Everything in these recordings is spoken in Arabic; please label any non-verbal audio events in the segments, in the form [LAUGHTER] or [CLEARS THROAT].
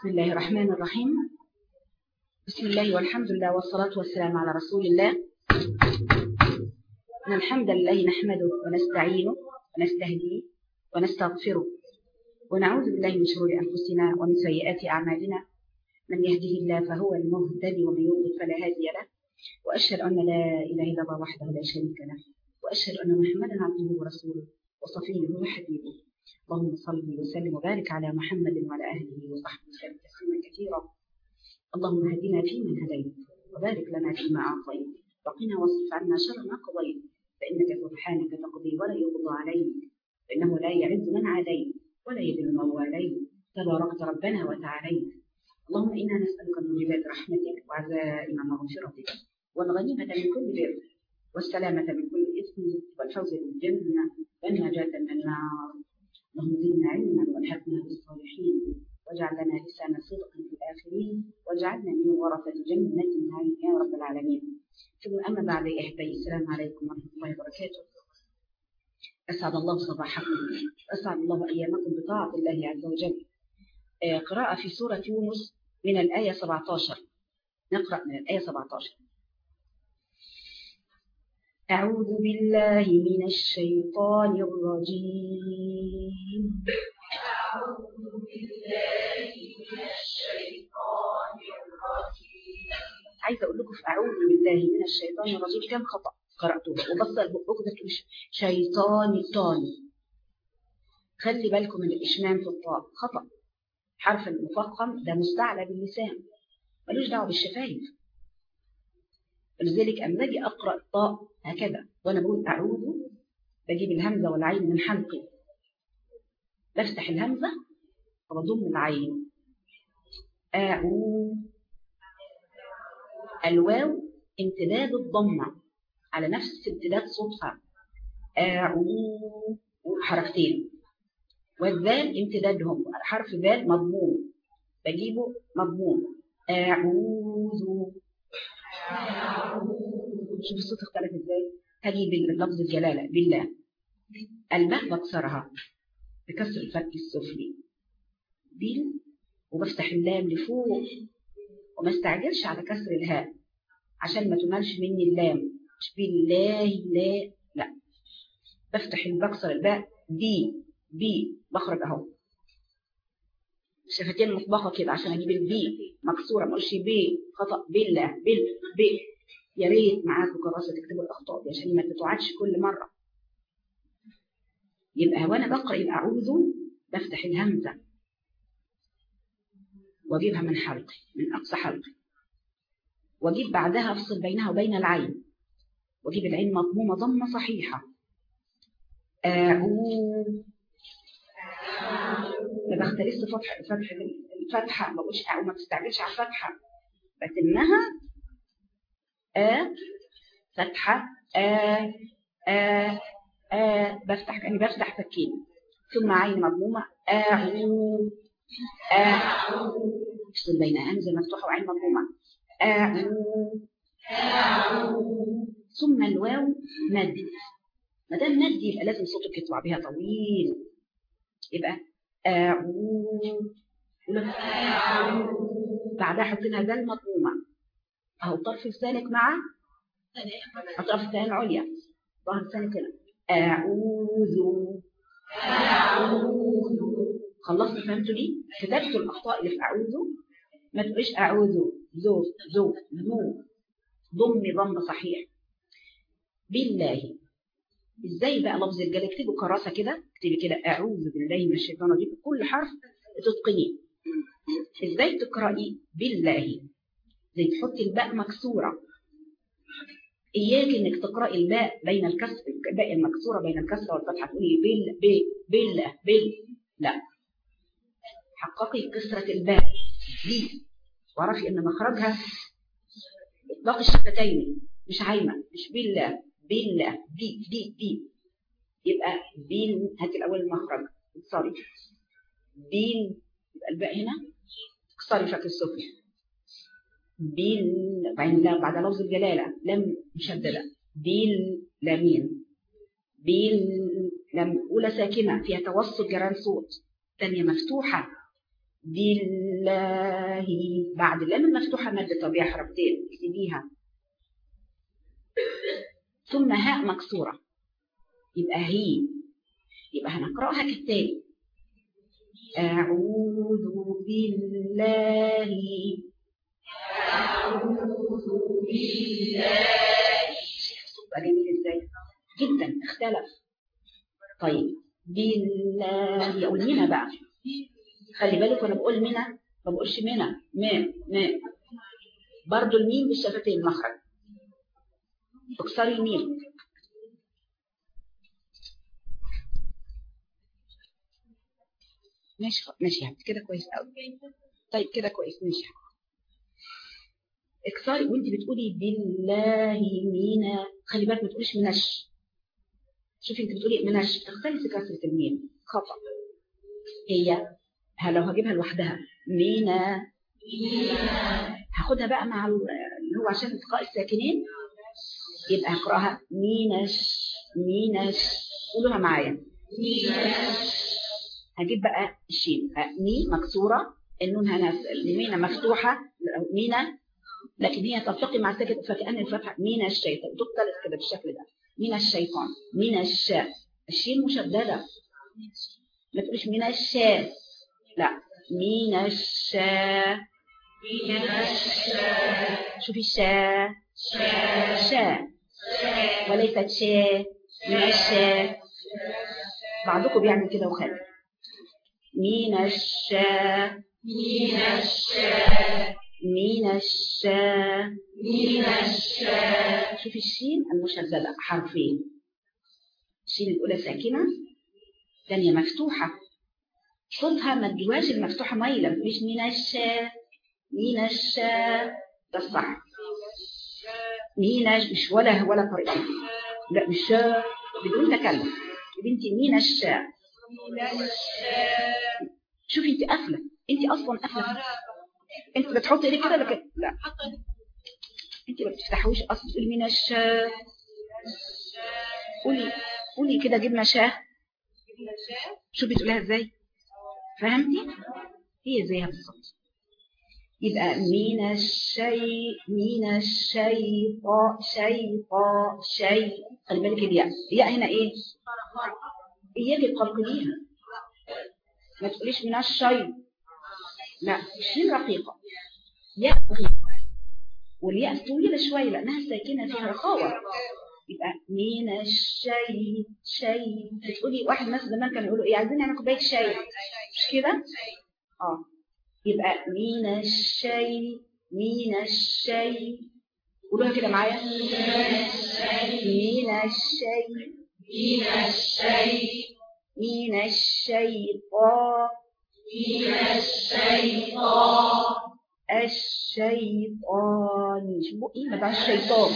بسم الله الرحمن الرحيم. بسم الله والحمد لله والصلاة والسلام على رسول الله. إن الحمد لله نحمده ونستعينه ونستهديه ونستغفره ونعوذ بالله من شرور أنفسنا ومن سيئات أعمالنا. من يهده الله فهو المهتدي ومن يضلل فلا هادي له. وأشهد أن لا إله إلا الله وحده لا شريك له. وأشهد أن محمدا عبده ورسوله وصفيه وحبيبه. اللهم صل وسلم وبارك على محمد وعلى آله وصحبه وسلم تسليما كثيرا. اللهم اهدنا فيمن هديت وبارك لنا فيما أعطيت. وقنا واصرف عنا شر ما قضيت. فإنك سبحانك تقضي ولا يقضى عليك. فإنه لا يعز من عاديت ولا يذل من واليت. تباركت ربنا وتعاليت. اللهم إنا نسألك موجبات رحمتك وعزائم مغفرتك والغنيمة من كل بر والسلامة من كل إثم والفوز بالجنة والنجاة من النار. اللهم زدنا علما والحقنا بالصالحين. واجعل لنا لسان صدق في الآخرين. واجعلنا من ورثه جنة النعيم يا رب العالمين. ثم أما بعد يا أحبائي السلام عليكم ورحمة الله وبركاته. أسعد الله صباحكم. واسعد الله أيامكم بطاعة الله عز وجل. آه قراءة في سورة يونس من الآية 17 نقرأ من الآية 17 أعوذ بالله من الشيطان الرجيم. أعوذ بالله من الشيطان الرجيم عايزة أقول لكم أعوذ بالله من الشيطان الرجيم كم خطأ قرأته. بقكم تقول شيطان الطان خلي بالكم من الإشمام في الطاء خطأ. حرف المفخم ده مستعلى باللسان. ملوش دعوة بالشفايف. ولذلك أما أجي أقرأ الطاء هكذا. وأنا بقول أعوذ بجيب الهمزة والعين من حلقي. بفتح الهمزة وبضم العين. أعوذ. الواو امتداد الضمة. على نفس امتداد صوتها. أعوذ. حركتين والذال امتدادهم. حرف ذال مضموم بجيبه مضموم أعوذ. شوف الصوت اختلف إزاي. هجيب لفظ الجلالة بالله. الباء بكسرها. بكسر الفك السفلي. بال وبفتح اللام لفوق. وما استعجلش على كسر الهاء. عشان ما تملش مني اللام. مش بالله لا لا. بفتح بكسر الباء. بي بي. بخرج أهو. شفتين مطبقه كده عشان أجيب البي. مكسورة ما أقولش بي. خطأ. بالله بال بي. يا ريت معاكم كراسه تكتبوا الأخطاء دي عشان ما تتعادش كل مرة. يبقى وأنا بقرأ الاعوذ بفتح الهمزة. وأجيبها من حلقي من أقصى حلقي. وأجيب بعدها أفصل بينها وبين العين. وأجيب العين مضمومة ضمة صحيحة. أعوذ. ما فتح فتح الفتحه ما بقولش ما تستعجلش على الفتحة. بتمها آ فتحة آ آ آ بفتح كأني بفتح فكين ثم عين مضمومة أعو أعو افصل بين همزة مفتوحة وعين مضمومة. أعو ثم الواو مد. ما دام مد يبقى لازم صوتك يطلع بها طويل. يبقى أعو بعدها حط لها ذال مضمومه أهو طرف لسانك مع أطراف اللسان العليا. ظهر لسانك هنا أعوذ. أعوذ خلصت فهمتوا لي؟ كتبتوا الأخطاء اللي في أعوذ. ما تقوليش أعوذ. ذو ذو ذو ضمي ضم صحيح. بالله. إزاي بقى لفظ الجلال اكتبوا كراسة كده. اكتبي كده. أعوذ بالله من الشيطان الرجيم. كل حرف تتقنيه. إزاي تقرأي بالله؟ زي تحطي الباء مكسورة. إياك إنك تقرأي الباء بين الكسر الباء المكسورة بين الكسرة والفتحة. تقولي بال ب بال بال. لا. حققي كسرة الباء. دي. واعرفي إن مخرجها إطلاق الشفتين. مش عايمة مش بالله بالله دي دي دي. يبقى بين هاتي الأول المخرج. اكسري بين يبقى الباء هنا. اكسري فك السفلي بال لا بعد لفظ الجلالة لم مشددة بال لامين بال لم أولى ساكنة فيها توسط جران صوت. ثانية مفتوحة. بالله بعد. اللام المفتوحة مادة طبيعة حركتين اكتبيها. ثم هاء مكسورة. يبقى هي. يبقى هنقرأها كالتالي. أعوذ بالله بالله إزاي جدا اختلف طيب بالله يقول منى بقى خلي بالك وأنا بقول منى ما بقولش منى ما ما برضو الميم بالشفتين مخرج اكسري الميم ماشي ماشي كده كويس قوي طيب كده كويس. ماشي. اكسري وانت بتقولي بالله مينا خلي بالك ما تقوليش منش. شوفي انت بتقولي منش تختلفي كسرة الميم خطأ. هي لو هجيبها لوحدها. مينا هاخدها بقى مع اللي هو عشان التقاء الساكنين. يبقى هقراها. مينش مينش قولوها معايا. هجيب بقى الشين. مي مكسورة. النون هنا المينا مفتوحة. مينا لكن هي تلتقي مع الساكن فكأن الفتحة. مين الشيطان. تختلف كده بالشكل ده. من الشيطان. من الشاء الشين مشددة ما تقولش من الشاء لا. من الشاء من الشاء شوفي الشاء شاء وليست شاء من الشاء بعضكم بيعمل كده وخالف من الشاء من الشاء من الشاء من الشاء شوفي الشين المشددة حرفين. الشين الأولى ساكنة الثانية مفتوحة. صوتها ما تجواش المفتوحة مايلة مش من الشاء من الشاء ده الصح. مين مش ولا ولا طريقة لا مش بدون تكلم. بنتي مين الشاء شوفي انت قافلة. انت أصلا قافلة. انت بتحطي إيدك كده لكن لا. انت ما بتفتحوش أصلا تقولي من الشاء قولي قولي كده جبنا شاه شوفي تقوليها إزاي؟ فهمتي؟ هي زيها بالظبط. يبقى من الشيء من الشيطان شيطان شيء خلي بالك الياء. الياء هنا إيه؟ اياك تقلقليها ما تقوليش من الشيء لا شين رقيقة. ياء رقيقة. والياء طويلة شوية لأنها ساكنة فيها رخاوة يبقى من الشيء شيء تقولي واحد مثلا زمان كانوا يقولوا إيه عايزين نعمل كوباية شاي. مش كده؟ آه. يبقى من الشيء من الشيء قولوها كده معايا. من الشيء من الشيء من الشيء من الشيطان الشيطان. الشيطان. إيه ما الشيطان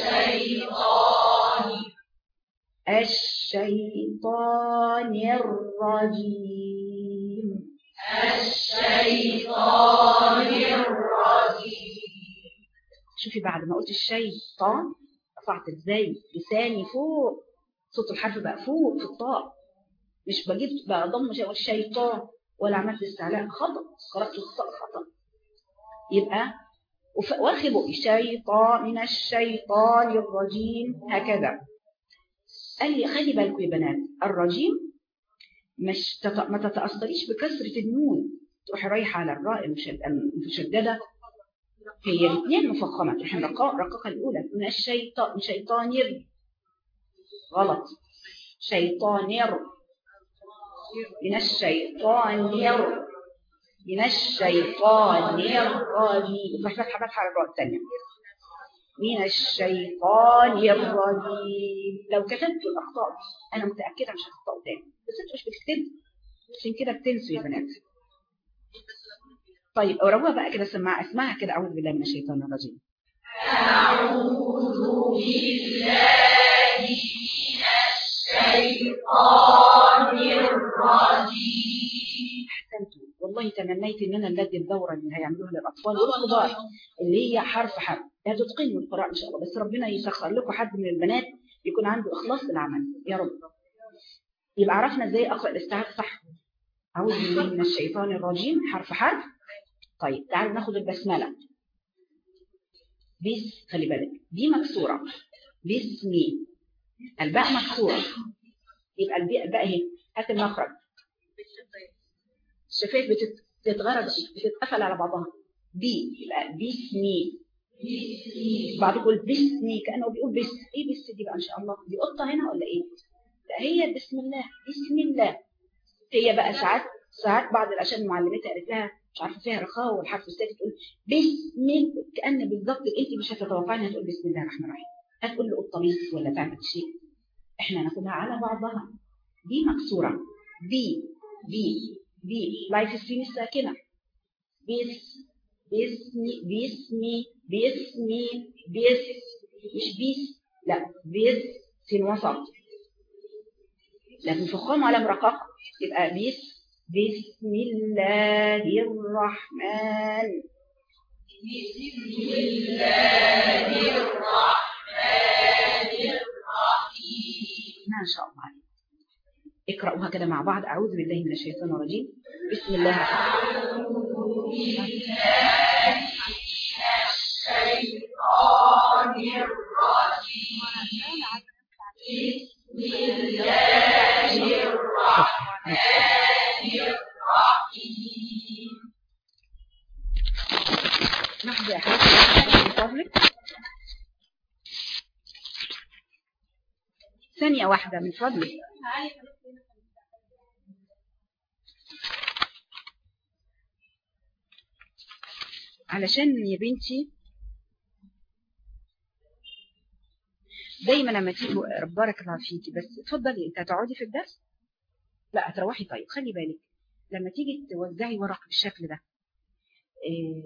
الشيطان الرجيم الشيطان الرجيم. شوفي بعد ما قلت الشيطان رفعت إزاي؟ لساني فوق. صوت الحرف بقى فوق في الطاء. مش بجيب بقى ضم الشيطان ولا عملت استعلاء خطأ الطاء خطأ يبقى وارخبوا. الشيطان من الشيطان الرجيم هكذا. قال لي خلي بالكم يا بنات الرجيم مش تط... ما تتأثريش بكسرة النون. تروحي رايحة على الراء المشددة. هي الاثنين مفخمة. إحنا رقاقة الأولى. من الشيطان شيطان غلط. شيطان ير من الشيطان ير من الشيطان الرجيم فتحة على الراء الثانية من الشيطان الرجيم لو كتبت الأخطاء أنا متأكدة مش هتخطأوا تاني بس أنتوا مش بتكتبوا عشان كده بتنسوا يا بنات. طيب قربوها بقى كده سماع اسمعها كده. أعوذ بالله من الشيطان الرجيم. أعوذ بالله من الشيطان الرجيم. أحسنتوا والله تمنيت ان أنا نلدي الدوره اللي هيعملوها للأطفال والكبار اللي هي حرف حرف. هتتقنوا القراءه إن شاء الله بس ربنا يسخر لكم حد من البنات يكون عنده إخلاص في العمل. يا رب. يبقى عرفنا إزاي أقرأ الاستعاذ صح؟ أعوذ بالله من الشيطان الرجيم. حرف حرف. طيب تعالوا ناخد البسملة. بس خلي بالك. دي مكسورة. باسمي الباء مكسورة يبقى الباء اهي هات المخرج الشفايف بتت- بتتغرب بتتقفل على بعضها. بي يبقى باسمي بعض يقول باسمي كأنه بيقول بس إيه بس دي بقى إن شاء الله. دي قطة هنا ولا إيه؟ لا هي بسم الله. بسم الله. هي بقى ساعات ساعات بعض الأشياء المعلمتها قالت لها مش عارفة فيها رخاء والحرف الساكن تقول بسم كأن بالظبط انت مش هتتوقعي إنها تقول بسم الله الرحمن الرحيم. هتقول له بس ولا تعمل شيء. إحنا ناخدها على بعضها. دي مكسورة. بي بي بي لايف السين الساكنة. بس باسمي باسمي باسمي بس مش بيس. لا بس سين وسط لكن فخام على مرقق يبقى بس بسم الله الرحمن بسم الله الرحمن. الرحيم ما شاء الله. عليك اقرأوها كده مع بعض. أعوذ بالله من الشيطان الرجيم. بسم الله الرحمن الرجيم بسم الله الرحمن الرحيم. لحظة يا حبيبتي من فضلك ثانية واحدة من فضلك. علشان يا بنتي دايما لما تيجي بارك الله فيكي بس اتفضلي انت هتقعدي في الدرس؟ لا هتروحي. طيب خلي بالك لما تيجي توزعي ورق بالشكل ده إيه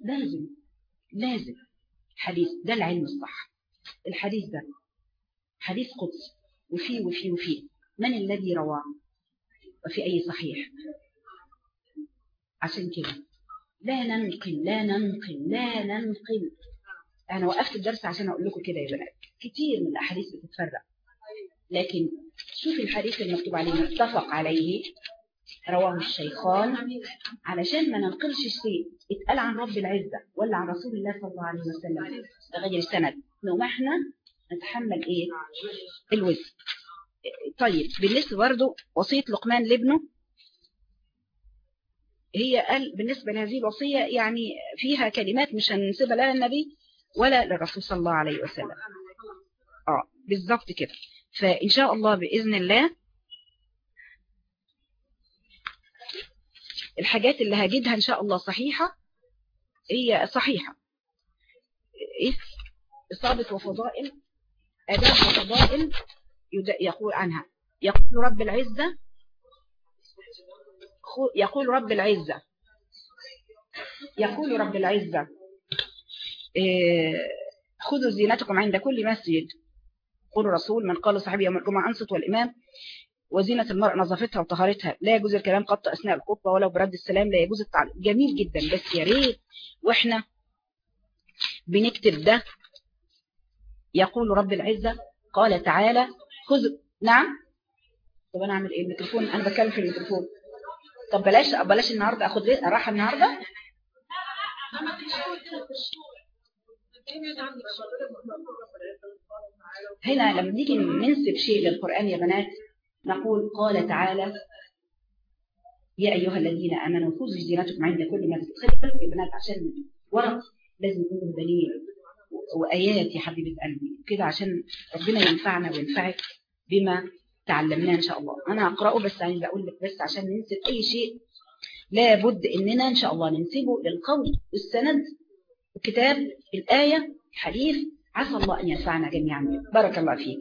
لازم لازم حديث ده العلم الصح. الحديث ده حديث قدس. وفيه وفيه وفيه من الذي رواه وفي أي صحيح؟ عشان كده. لا ننقل لا ننقل لا ننقل. أنا وقفت الدرس عشان أقول لكم كده يا بنات. كتير من الأحاديث بتتفرق. لكن شوفي الحديث المكتوب عليه متفق عليه. رواه الشيخان. علشان ما ننقلش شيء اتقال عن رب العزة ولا عن رسول الله صلى الله عليه وسلم. بغير سند نقوم إحنا نتحمل إيه؟ الوزن. طيب بالنسبة برضه وصية لقمان لابنه هي قال بالنسبة لهذه الوصية يعني فيها كلمات مش هنسيبها لا للنبي ولا للرسول صلى الله عليه وسلم. آه بالظبط كده. فإن شاء الله بإذن الله الحاجات اللي هجدها إن شاء الله صحيحة هي صحيحة. إيه؟ إصابة وفضائل آداب وفضائل يقول عنها. يقول رب العزة يقول رب العزة. يقول رب العزة خذوا زينتكم عند كل مسجد. قول الرسول من قال صحابي يوم الجمعة أنصت والإمام وزينة المرأة نظافتها وطهارتها. لا يجوز الكلام قط أثناء الخطبة ولو برد السلام لا يجوز التعليق. جميل جدا. بس يا ريت وإحنا بنكتب ده يقول رب العزة قال تعالى خذ نعم؟ طب أنا أعمل إيه؟ الميكروفون أنا بتكلم في الميكروفون. طب بلاش بلاش النهاردة أخد رزق راحة النهاردة؟ هنا لما نيجي ننسب شيء للقرآن يا بنات نقول قال تعالى يا أيها الذين آمنوا خذوا زينتكم عند كل خلي بالك يا بنات عشان ورق لازم يكون دليل. وآيات يا حبيبة قلبي كده عشان ربنا ينفعنا وينفعك بما تعلمناه إن شاء الله. أنا هقرأه بس عايز أقول لك بس عشان ننسب أي شيء. لابد إننا إن شاء الله ننسبه للقول والسند الكتاب الآية الحديث عسى الله أن ينفعنا جميعا. بارك الله فيك.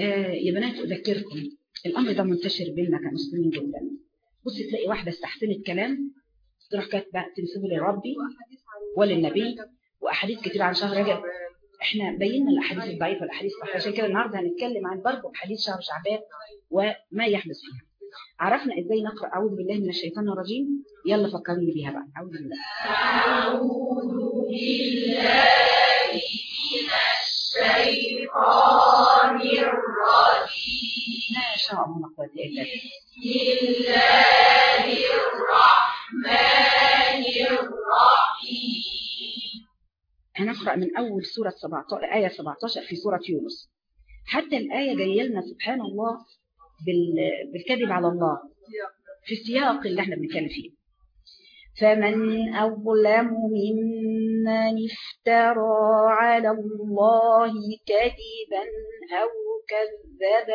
آه يا بنات أذكركم. الأمر ده منتشر بيننا كمسلمين جدا. بص تلاقي واحدة استحسنت كلام تروح كاتبة تنسبه لربي وللنبي وأحاديث كتير عن شهر رجب. إحنا بينا الأحاديث الضعيفة والأحاديث الصحيحة. عشان كده النهاردة هنتكلم عن برضه أحاديث شهر شعبان وما يحدث فيها. عرفنا إزاي نقرأ أعوذ بالله من الشيطان الرجيم؟ يلا فكرني بيها بقى. أعوذ بالله. أعوذ بالله من ما شاء الله إلا بسم الله الرحمن الرحيم هنقرأ من أول سورة 17 آية 17 في سورة يونس. حتى الآية جاية لنا سبحان الله بال- بالكذب على الله. في السياق اللي إحنا بنتكلم فيه. فمن أظلم ممن افترى على الله كذبا أو كذب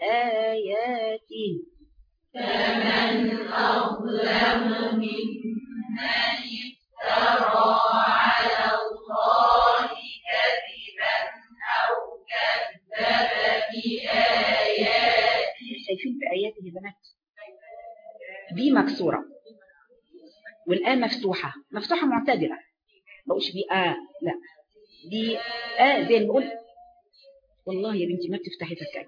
بآياته فمن أظلم ممن افترى على الله كذبا أو كذب بآياته شايفين في آياته يا بنات بي مكسورة. والآن مفتوحة. مفتوحة معتدلة ما بقولش بي آه لا. دي آه زي ما بقول والله يا بنتي ما بتفتحي فكاك.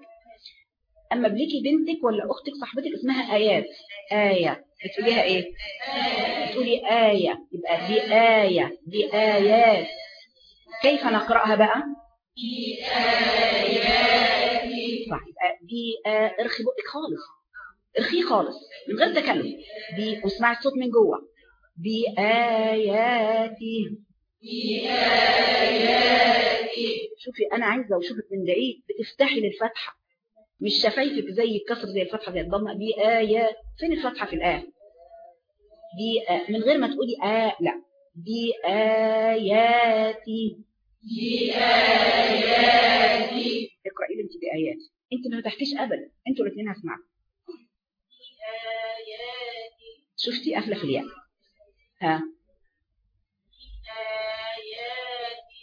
أما بليكي بنتك ولا أختك صاحبتك اسمها آيات. آية. بتقوليها إيه؟ بتقولي آية. يبقى دي آية. دي آيات. كيف نقرأها بقى؟ صح يبقى دي آه ارخي بقك خالص. ارخيه خالص. من غير تكلم. دي واسمعي الصوت من جوه. بآياته. شوفي أنا عايزة وشوفك من بعيد بتفتحي للفتحة. مش شفايفك زي الكسر زي الفتحة زي الضمة. دي آيات فين الفتحة في الآية؟ آه من غير ما تقولي آه لا. دي آياتي اقرأي لي انت بآياتي انت ما فتحتيش ابدا. أنتوا الاثنين هسمعوا شفتي؟ قافله في الياء. ها.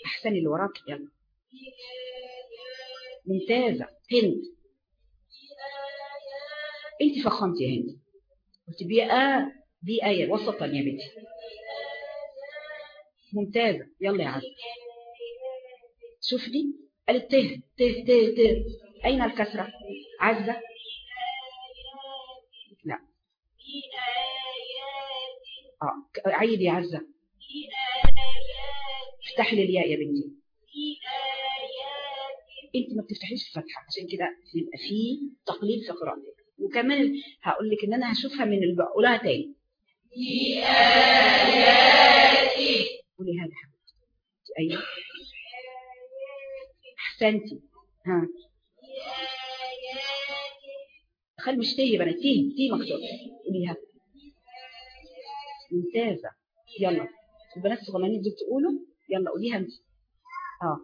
احسني اللي وراك يلا. ممتازة. هند. أنت فخمتي يا هند. قلت بي دي آية وسطا يا بنتي. ممتازة. يلا يا عزة شوف دي قالت ت ت ت ت. أين الكسرة؟ عزة. عيدي يا عزة. افتحي لي الياء يا بنتي. انت ما بتفتحيش الفتحة عشان كده يبقى في تقليد في قراءتك وكمان هقول لك إن أنا هشوفها من اللي بقولها تاني. قولي هذا حبيبتي أيوه. أحسنتي. ها. خلي مش تيه بنات تيه تيه مكتوب قوليها ممتازة. يلا. البنات الصغيرين دول تقولوا يلا قوليها انت. آه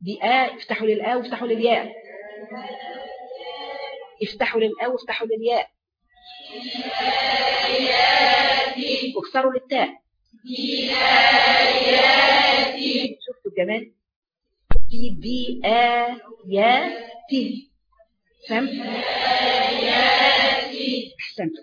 دي آ افتحوا للآ وافتحوا للياء. افتحوا للآ وافتحوا للياء. واكسروا للتاء. شفتوا كمان في بي آ يا تي فهمت احسنتم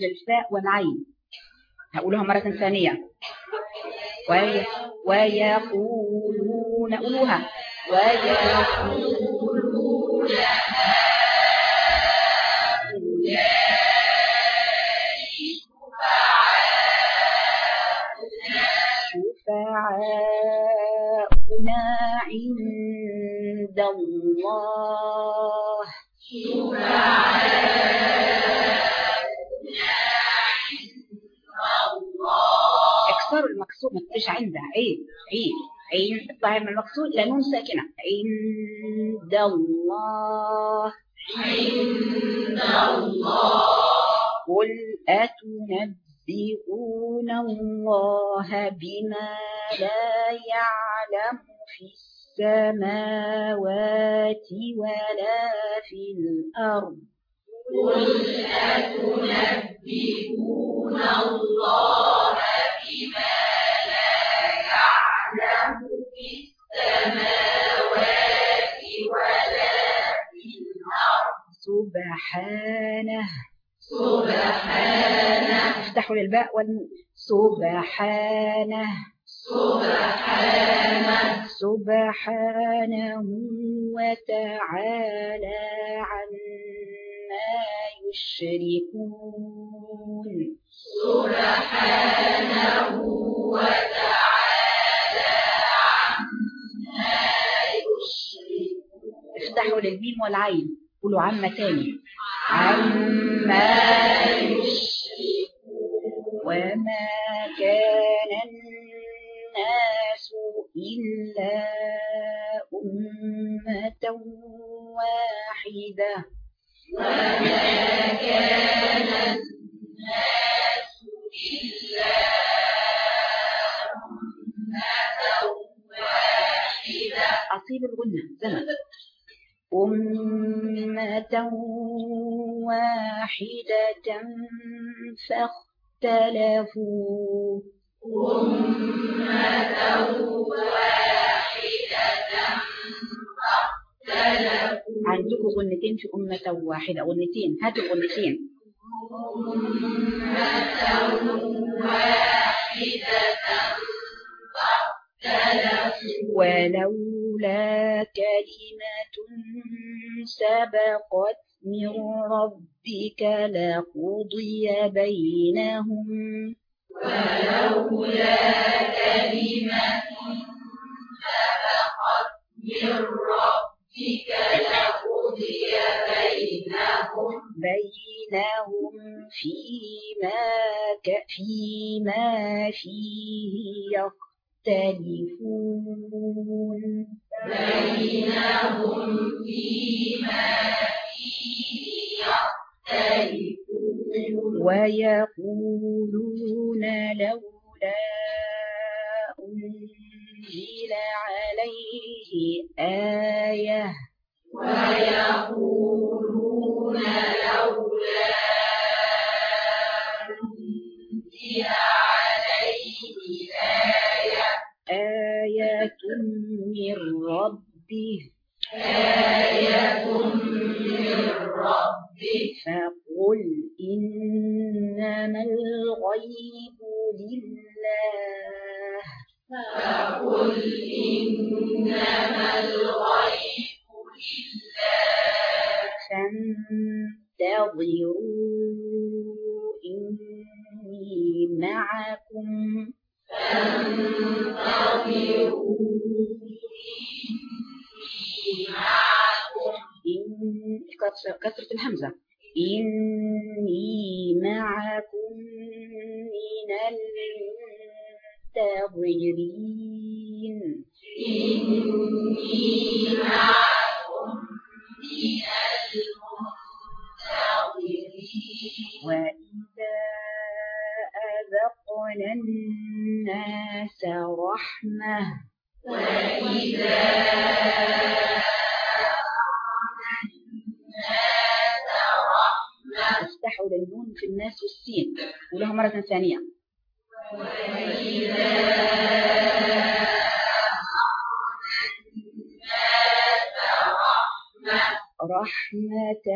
للفاء والعين. هقولها مرة ثانية. وي... ويقولون قولوها. ويقولون شفعاؤنا عند الله. المكسور ما تقولش عند عين عين عين. الظاهر من المكسور لا نون ساكنة. عند الله. عند الله. قل أتنبئون الله بما لا يعلم في السماوات ولا في الأرض. قل أتنبئون الله بما لا يعلم في السماوات ولا في الأرض سبحانه. سبحانه. افتحوا للباء والنون سبحانه. سبحانه. سبحانه وتعالى عما يشركون. سبحانه وتعالى. افتحوا للميم والعين. قولوا عما تاني. عما وما كان الناس إلا أمة واحدة وما كان الناس إلا أمة واحدة. أصيل الغنة. زمن. أمة واحدة فاختلفوا. أمة واحدة فاختلفوا عندكم غنتين في أمة واحدة غنتين هاتوا غنتين ولولا كلمة سبقت من ربك لقضي بينهم. ولولا كلمة سبقت من ربك لقضي بينهم. بينهم فيما ك فيما فيه يختلفون. بينهم فيما فيه يختلفون ويقولون لولا أنزل عليه آية ويقولون لولا أنزل من ربه. آية من ربه فقل إنما الغيب لله فقل إنما الغيب لله. فانتظروا إني معكم. كسرة الهمزة. إني معكم من المنتظرين. إني معكم من المنتظرين وإذا أذقنا الناس رحمة وإذا افتحوا للنون في الناس والسين ولها مرة ثانية. وإذا رحمة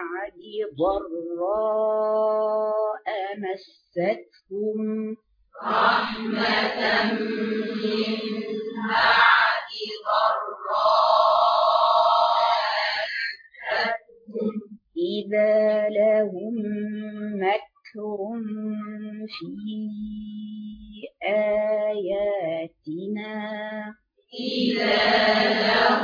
بعد ضراء مستهم. رحمة من بعد ضراء إذا لهم مكر في آياتنا. إذا لهم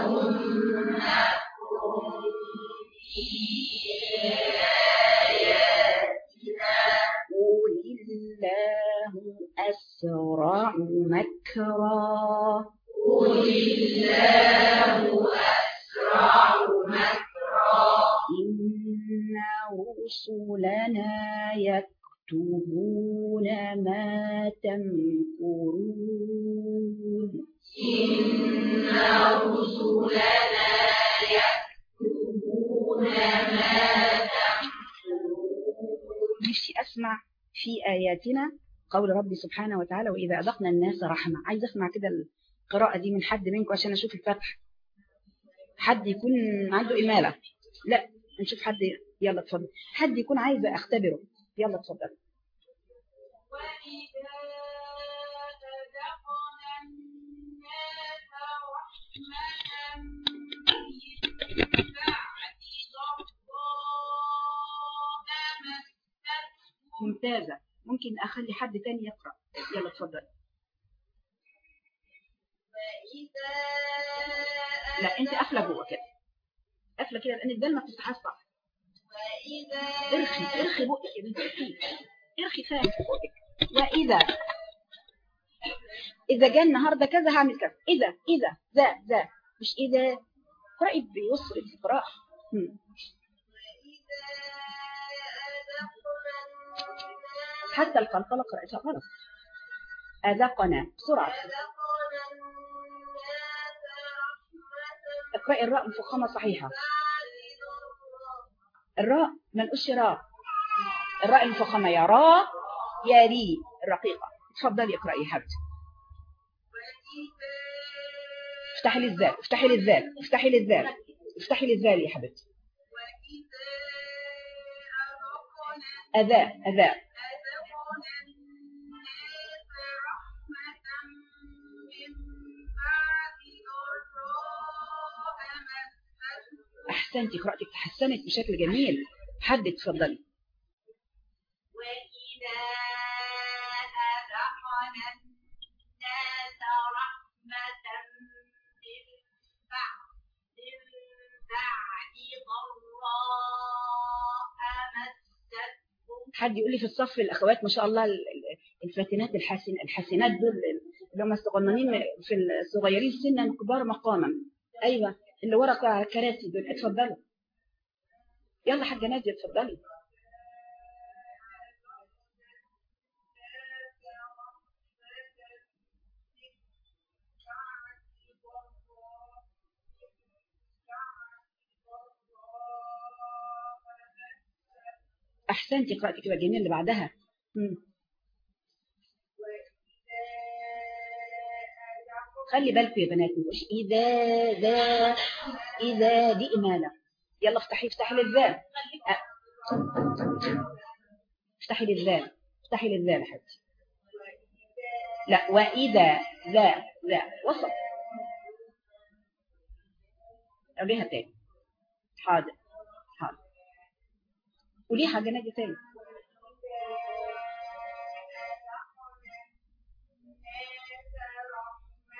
مكرا قول ربي سبحانه وتعالى وإذا أذقنا الناس رحمة. عايز أسمع كده القراءة دي من حد منكم عشان أشوف الفتح. حد يكون عنده إمالة. لا نشوف حد. يلا اتفضل. حد يكون عايز أختبره. يلا اتفضل. ممتازة. ممكن أخلي حد تاني يقرأ. يلا اتفضل. وإذا لا أنت قافلة جوه كده. قافلة كده لأن الدال ما بتفتحهاش صح ارخي ارخي بقك يا بنتي ارخي فاهم بقك. وإذا؟ إذا جاء النهاردة كذا هعمل كذا. إذا إذا ذا ذا. مش إذا. قرأي بيسر في حتى القلقلة قرأتها غلط. أذقنا بسرعة اقرأي الراء مفخمة صحيحة. الراء ما نقولش راء. الراء المفخمة يا راء يا ري الرقيقة اتفضلي اقرأي يا افتحي لي الذال افتحي لي الذال افتحي لي الذال افتحي لي الذال يا حبيبتي. أذى أذى أحسنتي قراءتك تحسنت بشكل جميل. حد اتفضلي. وإذا أذقنا الناس رحمة من بعد ضراء مستهم حد يقول لي في الصف الأخوات ما شاء الله ال- ال- الفاتنات الحسن الحسنات دول اللي هم الصغننين في الصغيرين سنا كبار مقاما. أيوة. اللي ورا كراسي دول اتفضلوا. يلا حاجة نادية اتفضلي أحسنتي قرأتك كده جميل اللي بعدها. مم. خلي بالكم يا بنات مش إذا ذا إذا دي إمالة. يلا افتحي افتحي للذال افتحي للذال افتحي للذال حبيبتي. لا وإذا ذا ذا وسط قوليها تاني. حاضر. حاضر. قوليها حاجة نادي تاني.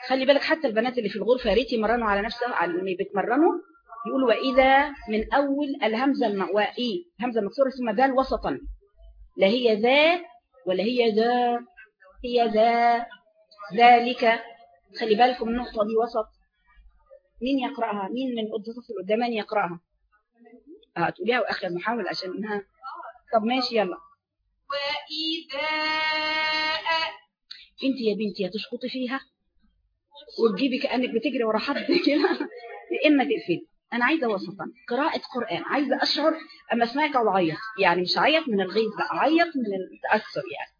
خلي بالك حتى البنات اللي في الغرفة يا ريت يمرنوا على نفسهم على اللي بيتمرنوا يقولوا وإذا من أول الهمزة الم... وإي همزة مكسورة ثم ذال وسطا لا هي ذا ولا هي ذا. هي ذا. ذلك. خلي بالكم النقطة دي وسط. مين يقرأها؟ مين من الصف القدامان يقرأها؟ آه تقوليها وآخر محاولة عشان انها طب ماشي يلا. وإذا انت يا بنتي هتشخطي فيها؟ وتجيبي كأنك بتجري ورا حد [LAUGHS] كده. يا اما تقفلي أنا عايزة وسطا قراءة قرآن عايزة أشعر أما أسمعك أو أعيط. يعني مش عيط من الغيظ لا اعيط من التأثر يعني.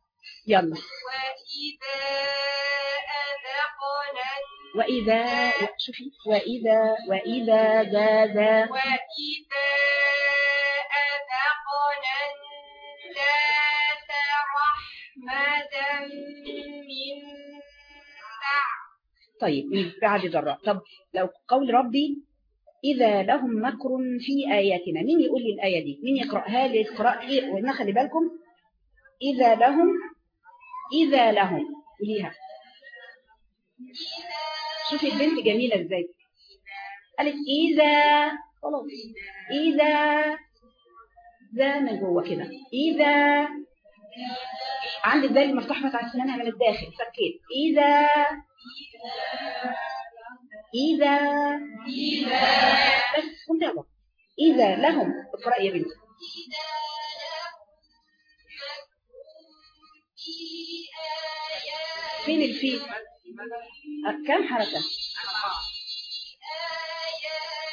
يلا. وإذا أذقنا واذا شوفي. واذا وإذا ذا ذا وإذا طيب بعد ضراء طب لو قول ربي إذا لهم مكر في آياتنا. مين يقول لي الآية دي؟ مين يقرأها لي؟ قراءة إيه وإنها خلي بالكم. إذا لهم إذا لهم. قوليها. شوفي البنت جميلة إزاي. قالت إذا خلاص. إذا ذا من جوه كده. إذا عندك ذلك مفتوح فتحة سنانها من الداخل. فكيت. إذا إذا بس كنت يلا إذا لهم اقرأ يا بنتي فين الفي كم حركة؟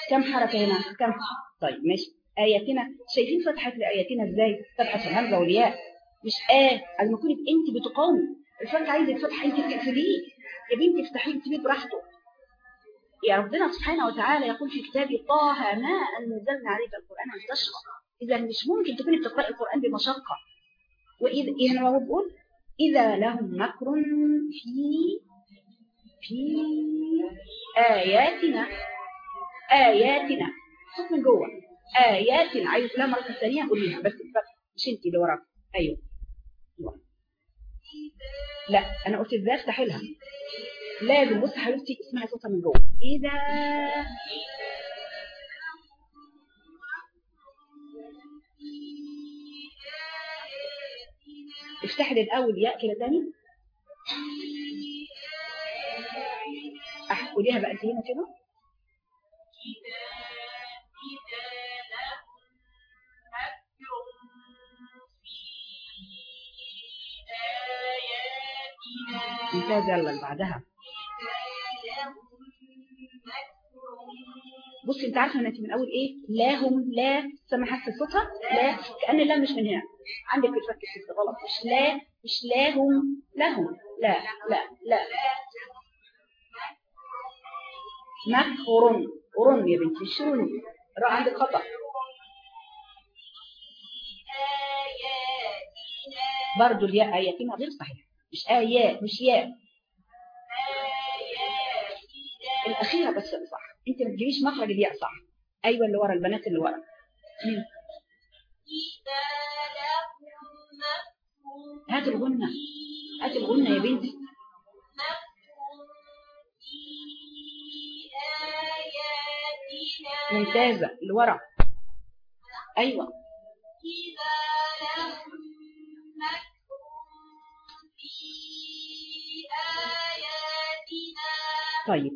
كم حركة هنا؟ كم؟ طيب ماشي. آياتنا شايفين فتحة لآياتنا إزاي؟ فتحة الهمزة والياء. مش آه كنت أنت بتقاومي. الفتحة عايزة فتحة أنت تقفليه. يا بنتي افتحيه اكتبيه براحته يا ربنا سبحانه وتعالى يقول في كتابه طه ما أنزلنا عليك القرآن لتشقى. إذا مش ممكن تكوني بتقرأي القرآن بمشقة. وإذا هنا هو بيقول؟ إذا لهم مكر في في آياتنا آياتنا. صوت من جوه. آياتنا. عايز لها مرة ثانية قوليها بس مش انت اللي وراك. أيوه. لا أنا قلت إزاي افتحي لها لازم بص حبيبتي اسمعي صوتها من جوه. إذا افتحي للأول ياء كده تاني. أح- قوليها بقى كده. يلا اللي بعدها. بصي انت عارفة ان انت من أول إيه؟ لا هم لا سامع حاسه صوتها لا كان لا مش من هنا. عندك الفك الست غلط. مش لا مش لا هم لهم لا لا لا. مكر رن يا بنتي شنو راء عندك خطأ. برضو الياء اياتنا غير صحيح. مش ايات مش ياء. الأخيرة بس اللي صح. أنت ما تجيبيش مخرج الياء صح. أيوه اللي ورا البنات اللي ورا. هات الغنة. هات الغنة يا بنتي. ممتازة. اللي ورا. أيوه. طيب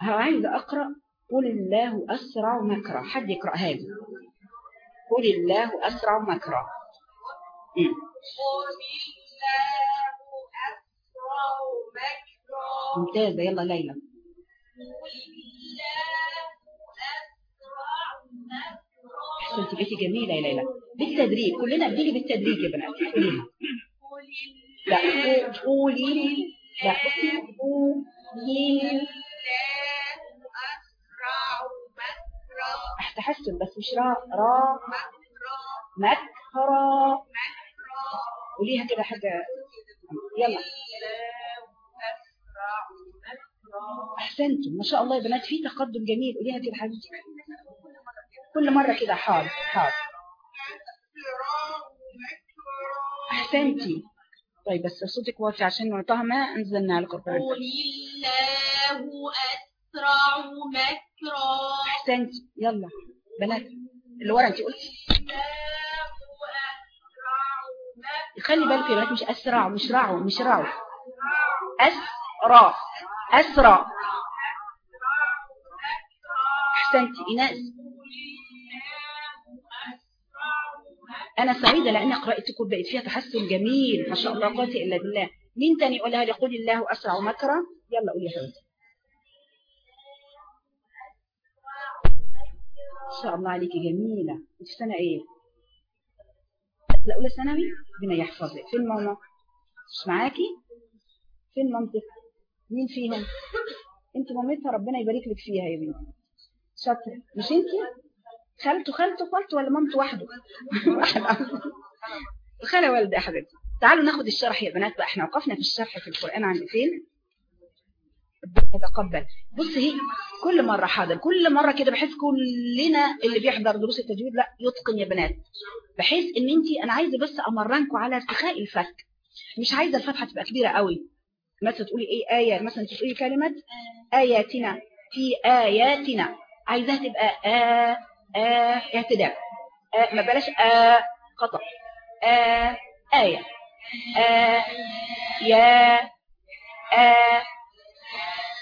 عايزة أقرأ قل الله أسرع مكرا. حد يقرأ هذه قل الله أسرع مكرا. مم. ممتازة يلا ليلى. أحسنتي بيتي جميلة يا ليلى. بالتدريج كلنا بنيجي بالتدريج يا بنات. قوليها. لا قولي. لا بصي تحسن بس مش را را. مكرا. قوليها كده حاجة. يلا. أحسنتم. ما شاء الله يا بنات في تقدم جميل. قوليها كده حبيبتي كل مرة كده حاضر حاضر. احسنتي طيب بس صوتك واطي عشان نعطاها ما أنزلنا على القرآن. قل الله أسرع مكرا. أحسنتي. يلا بنات اللي ورا انت قلتي. خلي بالك يا بنات مش أسرع مش رعو مش رعو أسرع أسرع. أحسنتي ايناس أنا سعيدة لأن قراءتكم بقت فيها تحسن جميل ما شاء الله قوه الا بالله. مين تاني يقولها لي؟ قول الله أسرع مكرا يلا قولي حبيبتي. ما شاء الله عليكي جميلة. أنت في سنة إيه؟ لا أولى ثانوي؟ ربنا يحفظك. فين ماما؟ مش معاكي؟ فين مامتك؟ مين فيهم؟ أنت مامتها ربنا يبارك لك فيها يا بنتي. شاطرة. مش انت خالته خالته خالته ولا مامته وحده؟ [LAUGHS] خاله والده يا حبيبتي. تعالوا ناخد الشرح يا بنات بقى. إحنا وقفنا في الشرح في القرآن عند فين؟ يتقبل بص هي كل مرة حاضر. كل مرة كده بحيث كلنا اللي بيحضر دروس التجويد لا يتقن يا بنات. بحيث إن انت أنا عايزة بس امرنكم على ارتخاء الفك مش عايزة الفتحة تبقى كبيرة قوي. مثلا تقولي إيه؟ آية. مثلا تقولي كلمة آياتنا في آياتنا. عايزاها تبقى اعتدال. آ ما بلاش آ خطأ. آ آية. آ يا آ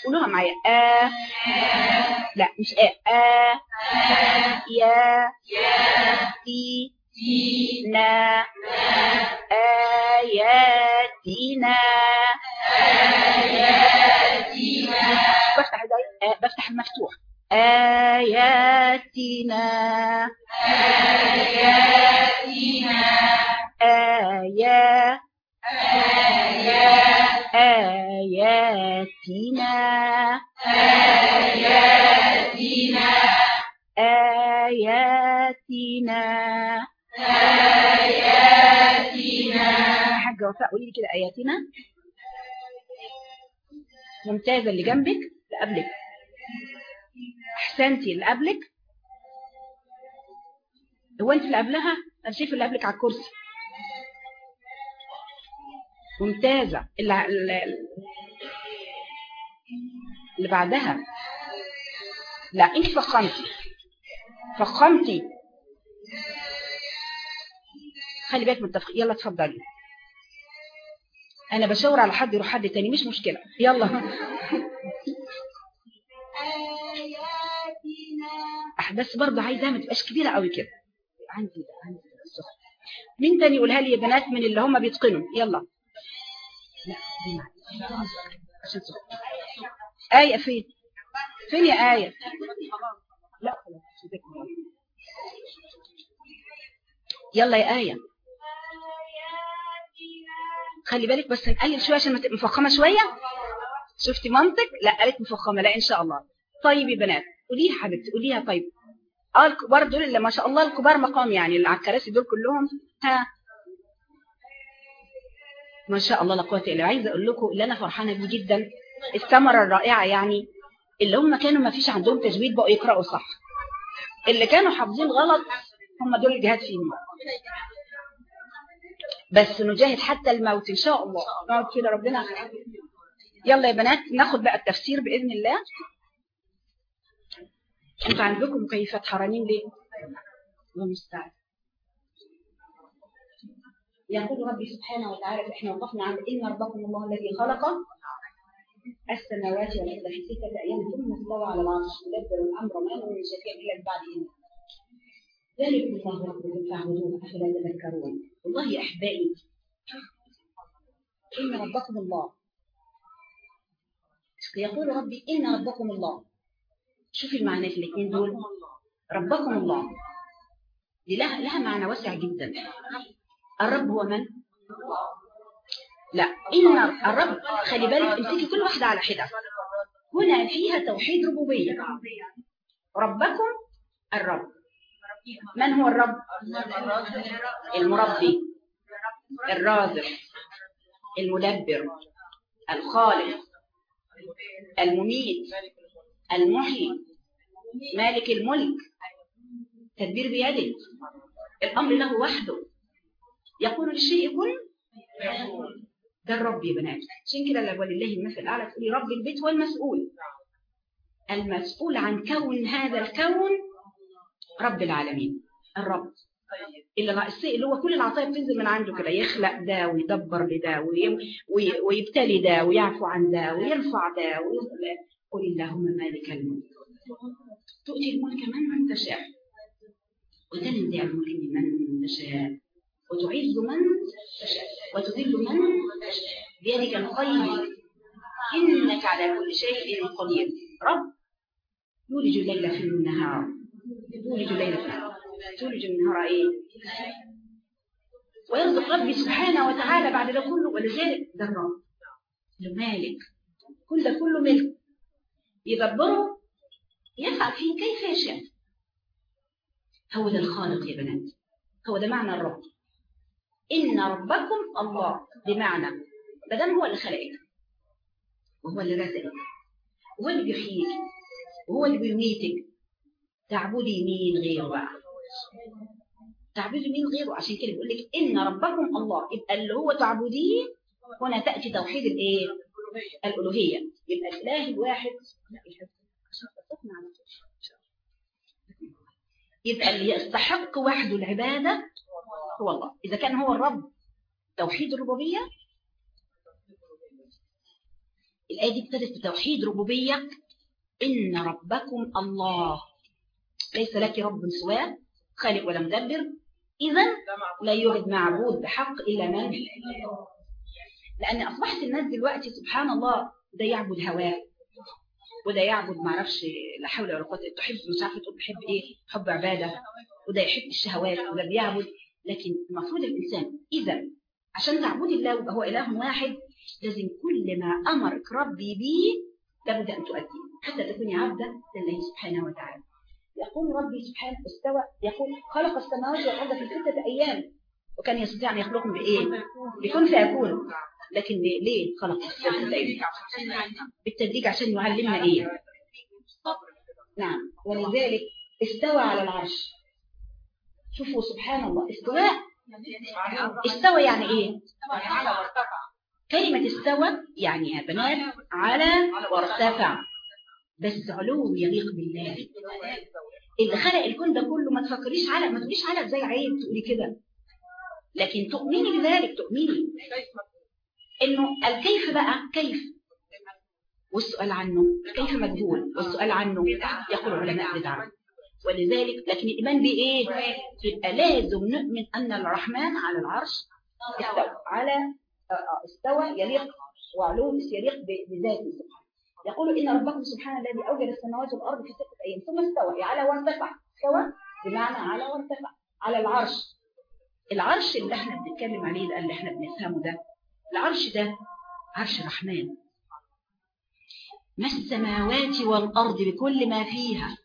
قولوها معايا. آ لا مش آ آ يا تي نا آياتنا بفتح إزاي آه بفتح المفتوح. آياتنا. آيا آياتنا. آياتنا. حاجة وفاء قولي لي كده آياتنا. ممتازة اللي جنبك اللي قبلك. أحسنتي اللي قبلك هو أنت اللي قبلها؟ أنا شايف اللي قبلك على الكرسي. ممتازة. اللي, اللي, بعدها. لا انت فخمتي. فخمتي. خلي بالك من التفخيم. يلا اتفضلي. أنا بشاور على حد يروح حد تاني مش مشكلة. يلا. احداث برضه عايزاها ما تبقاش كبيرة قوي كده. عندي عندي السخن مين تاني يقولها لي يا بنات من اللي هم بيتقنوا؟ يلا. لا دي معي عشان سخن آية فين؟ فين يا آية؟ لا خلاص يلا يا آية. خلي بالك بس نقلل شوية عشان مفخمة شوية. شفتي مامتك؟ لا قالت مفخمة لا إن شاء الله. طيب يا بنات قوليها حبيبتي قوليها. طيب. آه الكبار دول اللي ما شاء الله الكبار مقام يعني اللي على الكراسي دول كلهم. ها. ما شاء الله لا قوة إلا عايزة أقول لكم اللي أنا فرحانة بيه جدا الثمرة الرائعة يعني اللي هم كانوا ما فيش عندهم تجويد بقوا يقرأوا صح. اللي كانوا حافظين غلط هم دول الجهاد فيهم. بس نجاهد حتى الموت إن شاء الله. نقعد كده ربنا. يلا يا بنات ناخد بقى التفسير بإذن الله. أنتوا عندكم مكيفات حرانين ليه الله المستعان يقول ربي سبحانه وتعالى إحنا وقفنا عند إن ربكم الله الذي خلق السماوات والأرض في ستة أيام ثم استوى على العرش يدبر الأمر ما من شفيع إلا بعد إن ذلك الله ربكم فاعبدوه أفلا تذكرون. والله يا أحبائي إن ربكم الله. يقول ربي إن ربكم الله. شوفي المعنى في الاثنين دول. ربكم الله. دي لها, لها معنى واسع جدا. الرب هو من؟ لا. إن الرب خلي بالك امسكي كل واحدة على حدة. هنا فيها توحيد ربوبية. ربكم الرب. من هو الرب؟ المربي. الرازق. المدبر. الخالق. المميت. المحيي مالك الملك. تدبير بيده. الأمر له وحده. يقول الشيء كن ده الرب يا بنات. عشان كده ولله المثل الأعلى تقولي رب البيت والمسؤول المسؤول عن كون هذا الكون رب العالمين. الرب. اللي اللي هو كل العطايا بتنزل من عنده كده يخلق ده ويدبر لده ويبتلي ده ويعفو عن ده ويرفع ده قل اللهم مالك الملك تؤتي الملك من من تشاء. وتنزع الملك من تشاء. وتعز من تشاء. وتذل من تشاء. بيدك الخير. إنك على كل شيء قدير. رب يولج الليل في النهار. يولج الليل في النهار. تولج النهار إيه ويرزق ربي سبحانه وتعالى بعد ده كله ولذلك ده الرب المالك كل ده كله ملك. يدبره يفعل فيه كيف يشاء. هو ده الخالق يا بنات. هو ده معنى الرب. إن ربكم الله بمعنى دام هو اللي خلقك وهو اللي رزقك وهو اللي بيحييك وهو اللي بيميتك تعبدي مين غيره بقى تعبدي مين غيره؟ عشان كده بيقول لك إن ربكم الله. يبقى اللي هو تعبديه هنا تأتي توحيد الإيه؟ الألوهية. يبقى الإله الواحد. يبقى اللي يستحق وحده العبادة هو الله. إذا كان هو الرب توحيد الربوبية. الآية دي ابتدت بتوحيد ربوبية. إن ربكم الله. ليس لك رب سواه خالق ولا مدبر إذا لا يوجد معبود بحق إلا من لأن أصبحت الناس دلوقتي سبحان الله ده يعبد هواه وده يعبد معرفش لا حول ولا قوة تحب مش عارفة تقول بحب إيه حب عبادة وده يحب الشهوات وده بيعبد لكن المفروض الإنسان إذا عشان تعبد الله ويبقى هو إله واحد لازم كل ما أمرك ربي به لابد أن تؤديه حتى تكوني عبدا لله سبحانه وتعالى. يقول ربي سبحانه استوى يقول خلق السماوات والأرض في ستة أيام. وكان يستطيع أن يخلقهم بإيه؟ بكون فيكون لكن ليه؟ خلق؟ بالتدريج عشان يعلمنا إيه؟ نعم. ولذلك استوى على العرش. شوفوا سبحان الله. استواء استوى يعني إيه؟ كلمة استوى يعني يا بنات على وارتفع بس علو يليق بالله. اللي خلق الكون ده كله ما تفكريش على ما تقوليش على زي عيب تقولي كده. لكن تؤمني بذلك تؤمني. إنه الكيف بقى كيف؟ والسؤال عنه. كيف مجهول؟ والسؤال عنه. يقول علماء الدعوه ولذلك لكن الإيمان بإيه؟ يبقى لازم نؤمن أن الرحمن على العرش استوى على استوى يليق وعلو يليق بذاته سبحانه. يقول إن ربكم سبحانه الذي أوجد السماوات والأرض في ستة أيام ثم استوى على وارتفع استوى بمعنى على وارتفع على العرش. العرش اللي إحنا بنتكلم عليه ده اللي إحنا بنفهمه ده العرش ده عرش الرحمن ما السماوات والأرض بكل ما فيها.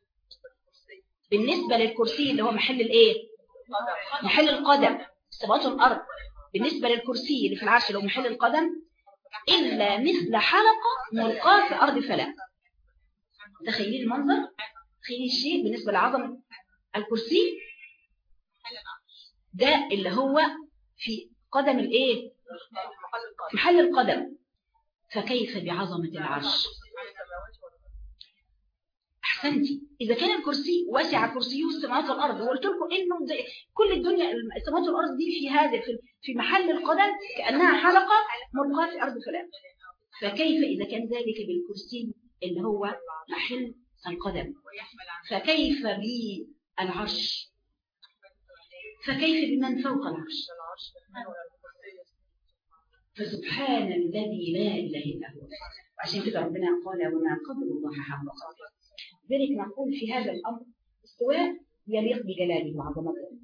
بالنسبة للكرسي اللي هو محل الإيه؟ محل القدم. السماوات والأرض. بالنسبة للكرسي اللي في العرش اللي هو محل القدم إلا مثل حلقة ملقاة في أرض فلاة تخيلي المنظر تخيلي الشيء بالنسبة لعظمة الكرسي. ده اللي هو في قدم الإيه؟ محل القدم. فكيف بعظمة العرش؟ أحسنتي. إذا كان الكرسي واسع كرسيه السماوات والارض وقلت لكم إنه كل الدنيا السماوات والارض دي في هذا في محل القدم كأنها حلقة ملقاه في أرض فلان فكيف إذا كان ذلك بالكرسي اللي هو محل القدم؟ فكيف بالعرش؟ فكيف بمن فوق العرش؟ فسبحان الذي لا إله إلا هو. عشان كده ربنا قال وما قدر الله حق ذلك نقول في هذا الأمر استواء يليق بجلاله وعظمته.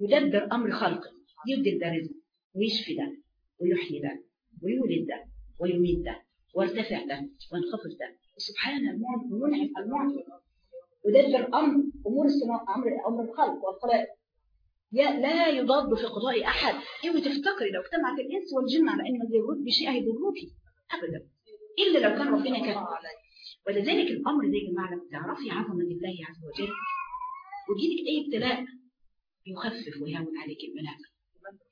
يدبر أمر خلقه. يبدل ده رزق ويشفي ده ويحيي ده ويولد ده ويميت ده وارتفع ده وينخفض ده سبحان المنعم المعطي يدبر أمر أمور السماء أمر أمر الخلق والخلائق لا يضاد في قضاء أحد. اوعي تفتكري لو اجتمعت الإنس والجن على أن يضروك بشيء هيضروكي أبدا. إلا لو كان ربنا كان ولذلك الأمر ده يا جماعة لما تعرفي عظمة الله عز وجل؟ ويجيلك أي ابتلاء يخفف ويهون عليك البلاء.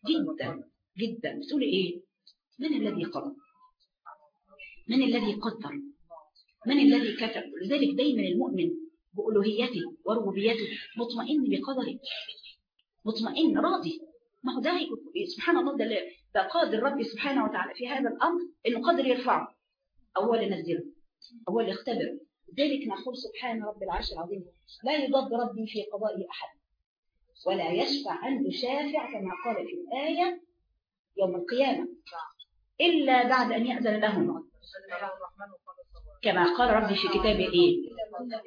جدا جدا بتقولي إيه؟ من الذي قدر؟ من الذي قدر؟ من الذي كتب؟ لذلك دايما المؤمن بألوهيته وربوبيته مطمئن بقدره مطمئن راضي ما هو ده سبحان الله ده ده قادر ربي سبحانه وتعالى في هذا الأمر إنه قادر يرفعه أو هو اللي نزله هو اللي يختبر ذلك نقول سبحان رب العرش العظيم لا يضاد ربي في قضاء أحد ولا يشفع عنده شافع كما قال في الآية يوم القيامة إلا بعد أن يأذن لهم. كما قال ربي في كتابه إيه؟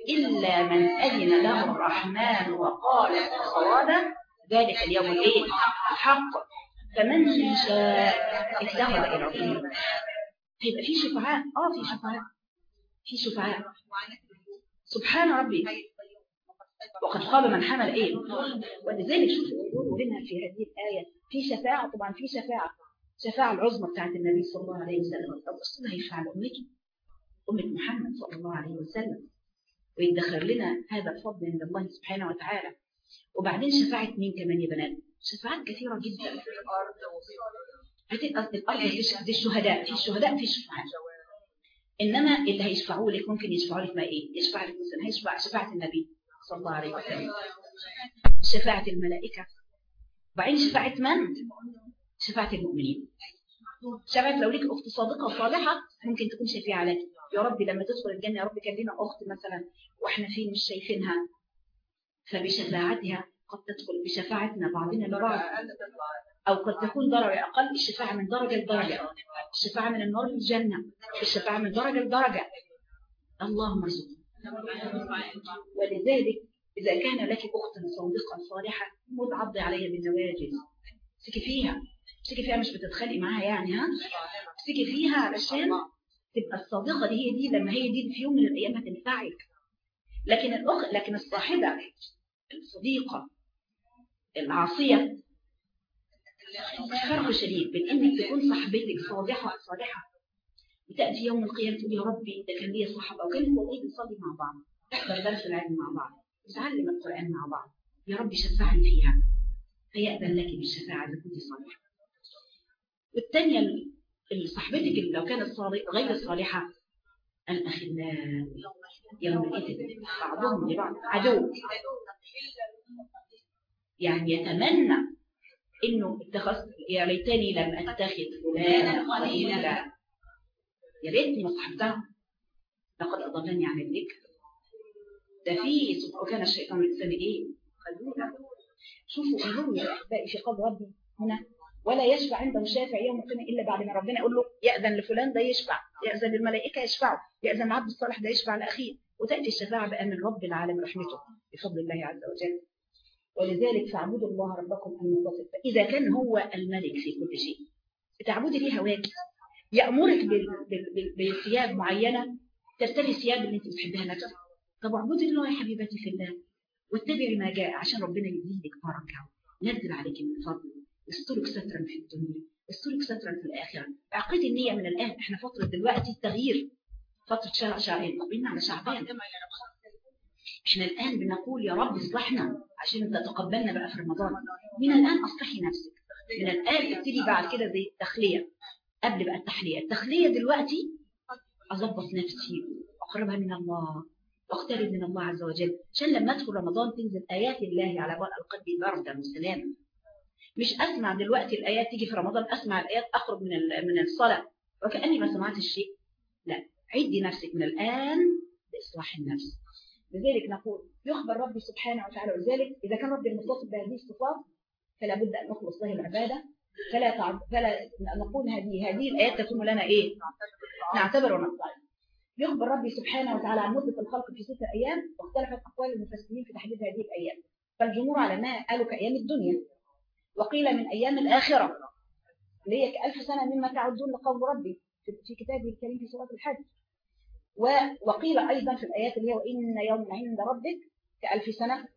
إلا من أذن له الرحمن وقال صوابا ذلك اليوم الإيه؟ الحق. فمن شاء اتخذ إلى ربه. هيبقى في شفعاء؟ آه في شفعاء. في شفعاء. سبحان ربي. وقد قال من حمل إيه؟ ولذلك انظروا هنا في هذه الآية في شفاعة طبعا في شفاعة شفاعة العظمى بتاعت النبي صلى الله عليه وسلم. طب أصلا هيشفع لأمتي أمة محمد صلى الله عليه وسلم. ويدخر لنا هذا الفضل عند الله سبحانه وتعالى. وبعدين شفاعة مين كمان يا بنات؟ شفاعات كثيرة جدا. الأرض دي الشهداء في الشهداء في شفاعات إنما اللي هيشفعوا لك ممكن يشفعوا لك ما إيه؟ يشفع لك مثلا هيشفع شفاعة النبي. صلى الله عليه وسلم شفاعة الملائكة. وبعدين شفاعة من؟ شفاعة المؤمنين. شفاعه لو ليك أخت صادقة صالحه ممكن تكون شفيعة لك. يا رب لما تدخل الجنة يا رب كان لنا أخت مثلا وإحنا فين مش شايفينها. فبشفاعتها قد تدخل بشفاعتنا بعضنا لبعض. أو قد تكون درجة أقل الشفاعة من درجة لدرجة. الشفاعة من النار للجنة الشفاعة من درجة لدرجة. اللهم ارزقنا. ولذلك إذا كان لك أخت صادقة صالحة متعضي عليها بالنواجذ امسكي فيها. امسكي فيها مش بتتخانقي معاها يعني ها؟ امسكي فيها علشان تبقى الصادقة دي هي دي لما هي دي في يوم من الأيام هتنفعك. لكن الأخ لكن الصاحبة الصديقة العاصية فرق شديد بين إنك تكون صاحبتك صالحة صالحة وتأتي يوم القيامة تقول يا ربي ده كان ليا صاحب أو كان والله بنصلي مع بعض نحضر درس العلم مع بعض نتعلم القرآن مع بعض. يا ربي شفعني فيها فيأذن لك بالشفاعة إذا كنت صالحة. والثانية صاحبتك اللي لو كانت غير صالحة الأخلاء يومئذ بعضهم لبعض. عدو. يعني يتمنى إنه اتخذت يا ليتني لم أتخذ فلانا خليلا يا ريتني ما صاحبتها لقد أضلني عن الذكر. ده في وكان الشيطان الإنسان إيه؟ خلونا شوفوا اليوم يا أحبائي في قول ربي. هنا. ولا يشفع عنده الشافع يوم القيامة إلا بعد ما ربنا يقول له يأذن لفلان ده يشفع. يأذن للملائكه يشفعوا. يأذن العبد الصالح ده يشفع لأخيه. وتأتي الشفاعة بأمر رب العالم رحمته بفضل الله عز وجل. ولذلك فاعبدوا الله ربكم المنتصف فإذا كان هو الملك في كل شيء. تعبدي ليه هواك؟ يأمرك بثياب معينة ترتدي الثياب اللي انت بتحبها نفسك. طب اعبدي الله يا حبيبتي في الله واتبعي ما جاء عشان ربنا يزيدك بركة نزل عليك من فضله يسترك سترا في الدنيا يسترك سترا في الآخرة. اعقدي النية من الآن. إحنا فترة دلوقتي التغيير. فترة شهر شهرين مقبلين على شعبان. إحنا الآن بنقول يا رب اصلحنا عشان تتقبلنا بقى في رمضان. من الآن أصلحي نفسك. من الآن ابتدي بعد كده زي التخلية قبل بقى التحلية التخلية دلوقتي أظبط نفسي أقربها من الله واقترب من الله عز وجل. عشان لما أدخل رمضان تنزل آيات الله على القلب بردا وسلاما مش أسمع دلوقتي الآيات تيجي في رمضان أسمع الآيات أخرج من من الصلاة. وكأني ما سمعت الشيء لا عدي نفسك من الآن بإصلاح النفس. لذلك نقول يخبر ربي سبحانه وتعالى ولذلك إذا كان ربي المتصف بهذه الصفات فلا بد أن نخلص له العبادة. فلا تعب فلا نقول هذه هذه الآيات تكون لنا إيه؟ نعتبر ونقبل يخبر ربي سبحانه وتعالى عن مدة الخلق في ستة أيام واختلفت أقوال المفسرين في تحديد هذه الأيام. فالجمهور على ما قالوا كأيام الدنيا. وقيل من أيام الآخرة. اللي هي كألف سنة مما تعدون لقول ربي في كتابه الكريم في سورة الحج. وقيل أيضا في الآيات اللي هي وإن يوم عند ربك كألف سنة.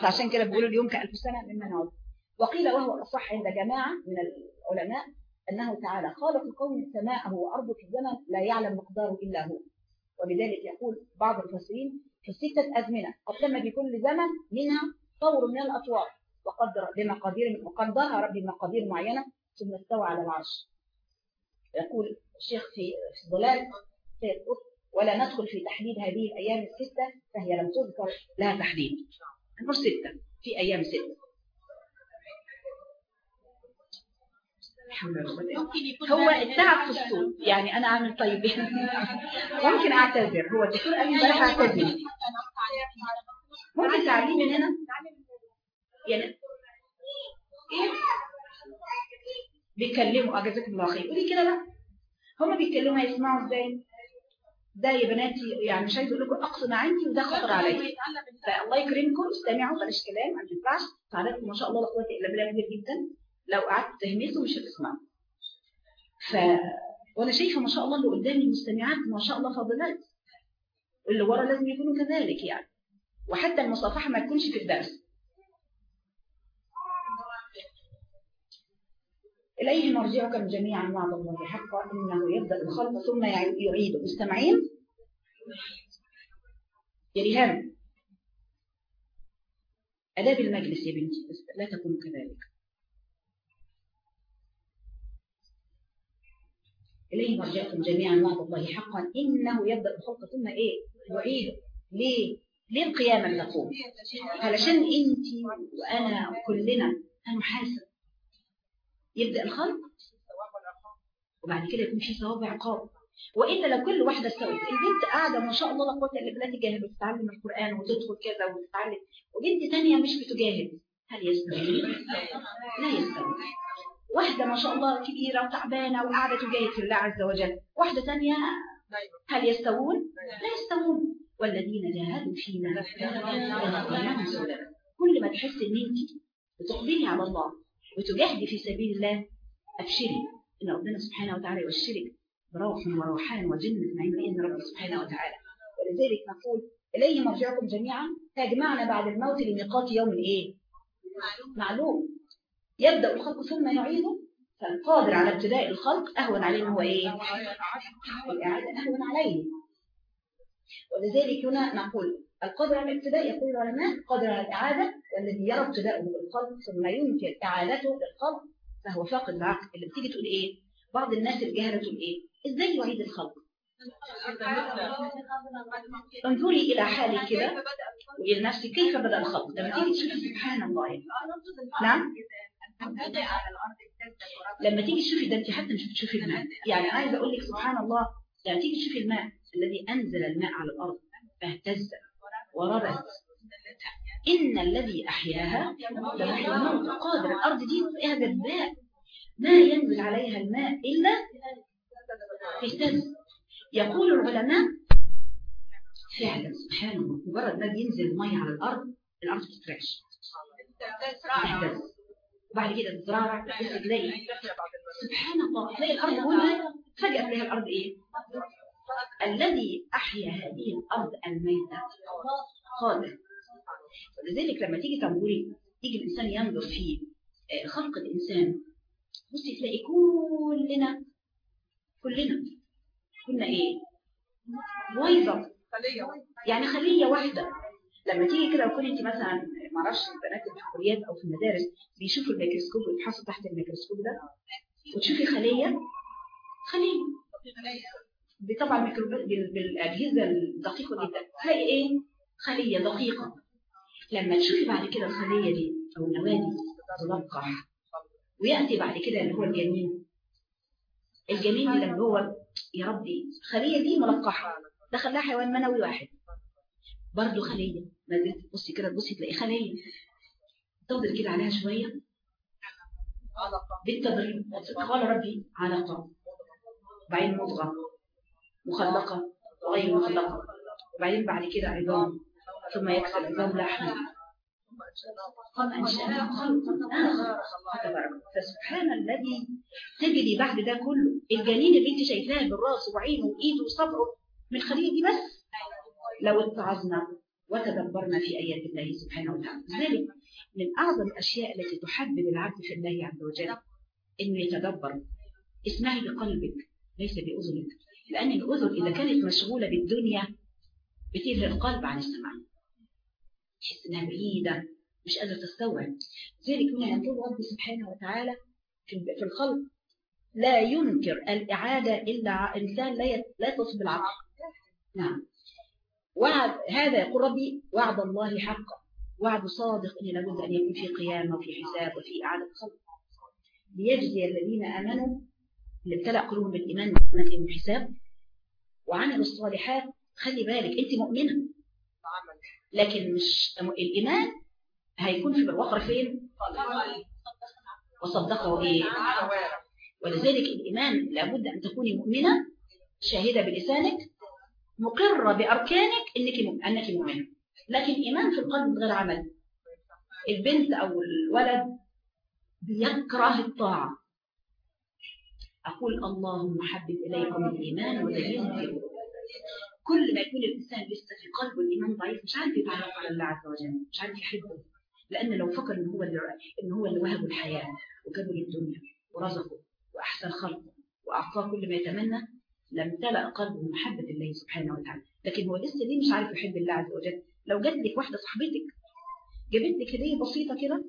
فعشان كده بيقولوا اليوم كألف سنة مما نعود وقيل وهو الأصح عند جماعة من العلماء أنه تعالى خالق الكون سماءه وأرضه في الزمن لا يعلم مقداره إلا هو. وبذلك يقول بعض المفسرين في ستة أزمنة قد تم بكل زمن منها طور من الأطوار وقدر بمقادير وقدرها ربي بمقادير معينة ثم استوى على العرش. يقول الشيخ في قطب ولا ندخل في تحديد هذه الأيام الستة فهي لم تذكر لها تحديد. نقول ستة في أيام ستة. هو التعب في الصوت يعني أنا أعمل طيب [LAUGHS] ممكن أعتذر. هو الدكتور قال لي امبارح أعتذر. ممكن تعليم من هنا يعني بيتكلموا أجازك الله خير. قولي كده بقى. هما بيتكلموا هيسمعوا إزاي؟ ده يا بناتي يعني مش عايزة أقول لكم أقصى ما عندي وده خطر عليا. فالله يكرمكم. استمعوا بلاش كلام ما ينفعش. تعالوا ما شاء الله لا قوه إلا بالله كبير جدا. لو قعدت تهمسوا مش هتسمعوا ف وأنا شايفة ما شاء الله اللي قدامي مستمعات ما شاء الله فاضلات. اللي ورا لازم يكونوا كذلك يعني. وحتى المصافحه ما تكونش في الدرس. إليه مرجعكم جميعا وعد الله حقا إنه يبدأ الخلق ثم يعيد. مستمعين؟ يا ريهام. أداب المجلس يا بنتي لا تكون كذلك. إليه مرجعكم جميعا وعد الله حقا. إنه يبدأ الخلق ثم إيه؟ يعيده. ليه؟ ليه القيامة تقوم علشان أنت وأنا كلنا هنحاسب يبدأ الخلق وبعد كده يكون في ثواب عقاب والا لو كل واحدة استوت البنت قاعدة ما شاء الله لا قوة إلا بالله تجاهد وتتعلم القرآن وتدخل كذا وتتعلم. وبنت ثانية مش بتجاهد هل يستوي؟ لا يستوي. واحدة ما شاء الله كبيرة وتعبانة وقاعدة تجاهد في الله عز وجل. واحدة ثانية هل يستوون؟ لا يستوون. والذين جاهدوا فينا. كل ما تحس ان انت بتقبلي على الله وتجاهدي في سبيل الله أبشري. إن ربنا سبحانه وتعالى يبشرك بروح وروحان وجنة نعيم بإذن ربنا سبحانه وتعالى. ولذلك نقول إليه مرجعكم جميعا. تجمعنا بعد الموت لميقات يوم إيه؟ معلوم. يبدأ الخلق ثم يعيده فالقادر على ابتداء الخلق أهون عليه هو إيه؟ الإعادة أهون عليه ولذلك هنا نقول القادر على الابتداء يقول العلماء قادر على الإعادة والذي يرى ابتداءه بالخلق ثم ينكر إعادته للخلق فهو فاقد العقل اللي بتيجي تقول إيه؟ بعض الناس الجاهلة تقول إيه؟ إزاي يعيد الخلق انظري إلى حالك كده وإلى نفسك كيف بدأ الخلق لما تيجي تشوفي سبحان الله يعني. نعم لما تيجي تشوفي ده انت حتى مش بتشوفي الماء. يعني عايزة أقول لك سبحان الله لما تيجي تشوفي الماء الذي أنزل الماء على الأرض فاهتز وربت. إن الذي أحياها لمحيي الموت قادر الأرض دي فيها جذاب. ما ينزل عليها الماء إلا تهتز يقول العلماء فعلا سبحان الله مجرد ما بينزل المية على الأرض الأرض بتترعش. تهتز وبعد كده تتزرع بس تلاقي سبحان الله تلاقي الأرض هنا فجأة تلاقي الأرض إيه؟ الذي أحيا هذه الأرض الميتة. قادر ولذلك لما تيجي تنظري يجي الإنسان ينظر في خلق الإنسان. بصي تلاقي كلنا كلنا كنا إيه؟ بويضة يعني خلية واحدة. لما تيجي كده وكون انت مثلا ما أعرفش البنات في الكليات أو في المدارس بيشوفوا الميكروسكوب ويبحثوا تحت الميكروسكوب ده وتشوفي خلية؟ خلية. طبعا بالأجهزة الدقيقة جدا تلاقي إيه؟ خلية دقيقة. لما تشوفي بعد كده الخلية دي أو النواة دي تلقح ويأتي بعد كده اللي هو الجنين. الجنين اللي هو يا ربي الخلية دي ملقحة. دخل لها حيوان منوي واحد. برضه خلية. ما تبصي كده تبصي تلاقي خلية. تفضل كده عليها شوية. بالتدريب قال ربي علقة. وبعدين مضغة. مخلقة. وغير مخلقة. وبعدين بعد كده عظام. ثم يكسر عظام لحم ثم أنشأناه خلقا آخر فسبحان الذي تجري بعد ده كله. الجنين اللي انت شايفاه بالراس وعينه وإيده وصدره من خلية دي بس. لو اتعظنا وتدبرنا في آيات الله سبحانه وتعالى. ذلك من أعظم الأشياء التي تحبب العبد في الله عز وجل إنه يتدبر. اسمعي بقلبك ليس بأذنك. لأن الأذن إذا كانت مشغولة بالدنيا بتلهي القلب عن السمع تحس إنها بعيدة مش قادرة تستوعب. ذلك من يقول رب سبحانه وتعالى في الخلق لا ينكر الإعادة إلا إنسان لا لا تصب بالعقل. نعم. وعد هذا يقول ربي وعد الله حقا. وعد صادق إن لابد أن يكون في قيامة وفي حساب وفي إعادة خلق ليجزي الذين آمنوا اللي ابتلأ قلوبهم بالإيمان فيهم حساب وعملوا الصالحات خلي بالك أنت مؤمنة. لكن مش الإيمان هيكون في الوقر فين؟ وصدقه إيه؟ ولذلك الإيمان لابد أن تكوني مؤمنة شاهدة بلسانك مقرة بأركانك إنك أنك مؤمنة. لكن إيمان في القلب غير عمل. البنت أو الولد بيكره الطاعة. أقول اللهم حبب إليكم الإيمان وزينه في كل ما يكون الإنسان لسه في قلبه الإيمان ضعيف مش عارف يتعرف على الله عز وجل مش عارف يحبه. لأن لو فكر إن هو اللي إن هو اللي وهبه الحياة وجابه للدنيا ورزقه وأحسن خلقه وأعطاه كل ما يتمنى لم تلأ قلبه محبة الله سبحانه وتعالى. لكن هو لسه ليه مش عارف يحب الله عز وجل؟ لو جات لك واحدة صاحبتك جابت لك هدية بسيطة كده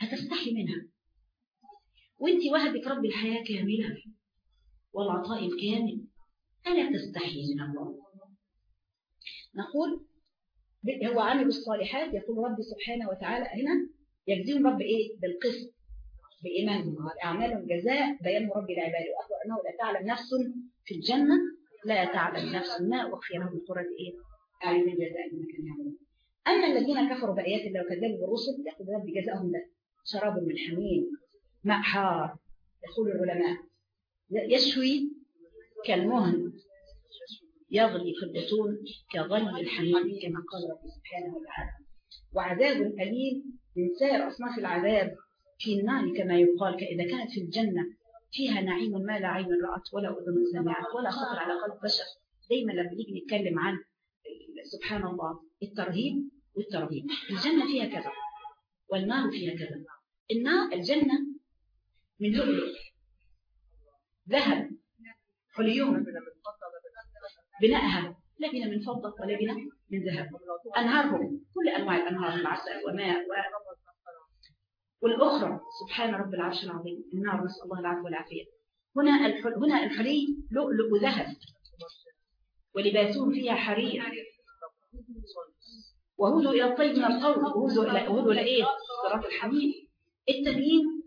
هتستحي منها. وانت وهبك رب الحياة كاملة. والعطاء الكامل. ألا تستحي من الله؟ نقول هو عامل الصالحات يقول ربي سبحانه وتعالى هنا يجزيهم رب إيه؟ بالقسط. بإيمانهم أعمالهم جزاء بيان رب العباد. وأخبر أنه لا تعلم نفس في الجنة لا تعلم نفس ما أخفي لهم بقرة إيه؟ أعين جزاء بما كانوا أما الذين كفروا بآيات الله وكذبوا بالرسل يقول رب جزاهم ده شراب من حميم ماء حار يقول العلماء يشوي كالمهن يغلي في البطون كغلي الحميم كما قال رب سبحانه وتعالى. وعذاب أليم من سائر أصناف العذاب. في النار كما يقال إذا كانت في الجنة فيها نعيم ما لا عين رأت ولا أذن سمعت ولا خطر على قلب بشر. دايما لما نيجي نتكلم عن سبحان الله الترهيب والترهيب. الجنة فيها كذا والنار فيها كذا. النار الجنة من لؤلؤ. ذهب حليهم بناءها لا بنا من فضة ولا بنا من ذهب. أنهارهم كل أنواع الأنهار العسل وماء. والأخرى سبحان رب العرش العظيم النار نسأل الله العفو والعافية. هنا الحل... هنا الحلي لؤلؤ ذهب ولباسهم فيها حرير. وهدوا إلى الطيب من القول وهدوا إلى وهدوا إلى إيه؟ صراط الحميد. التبيين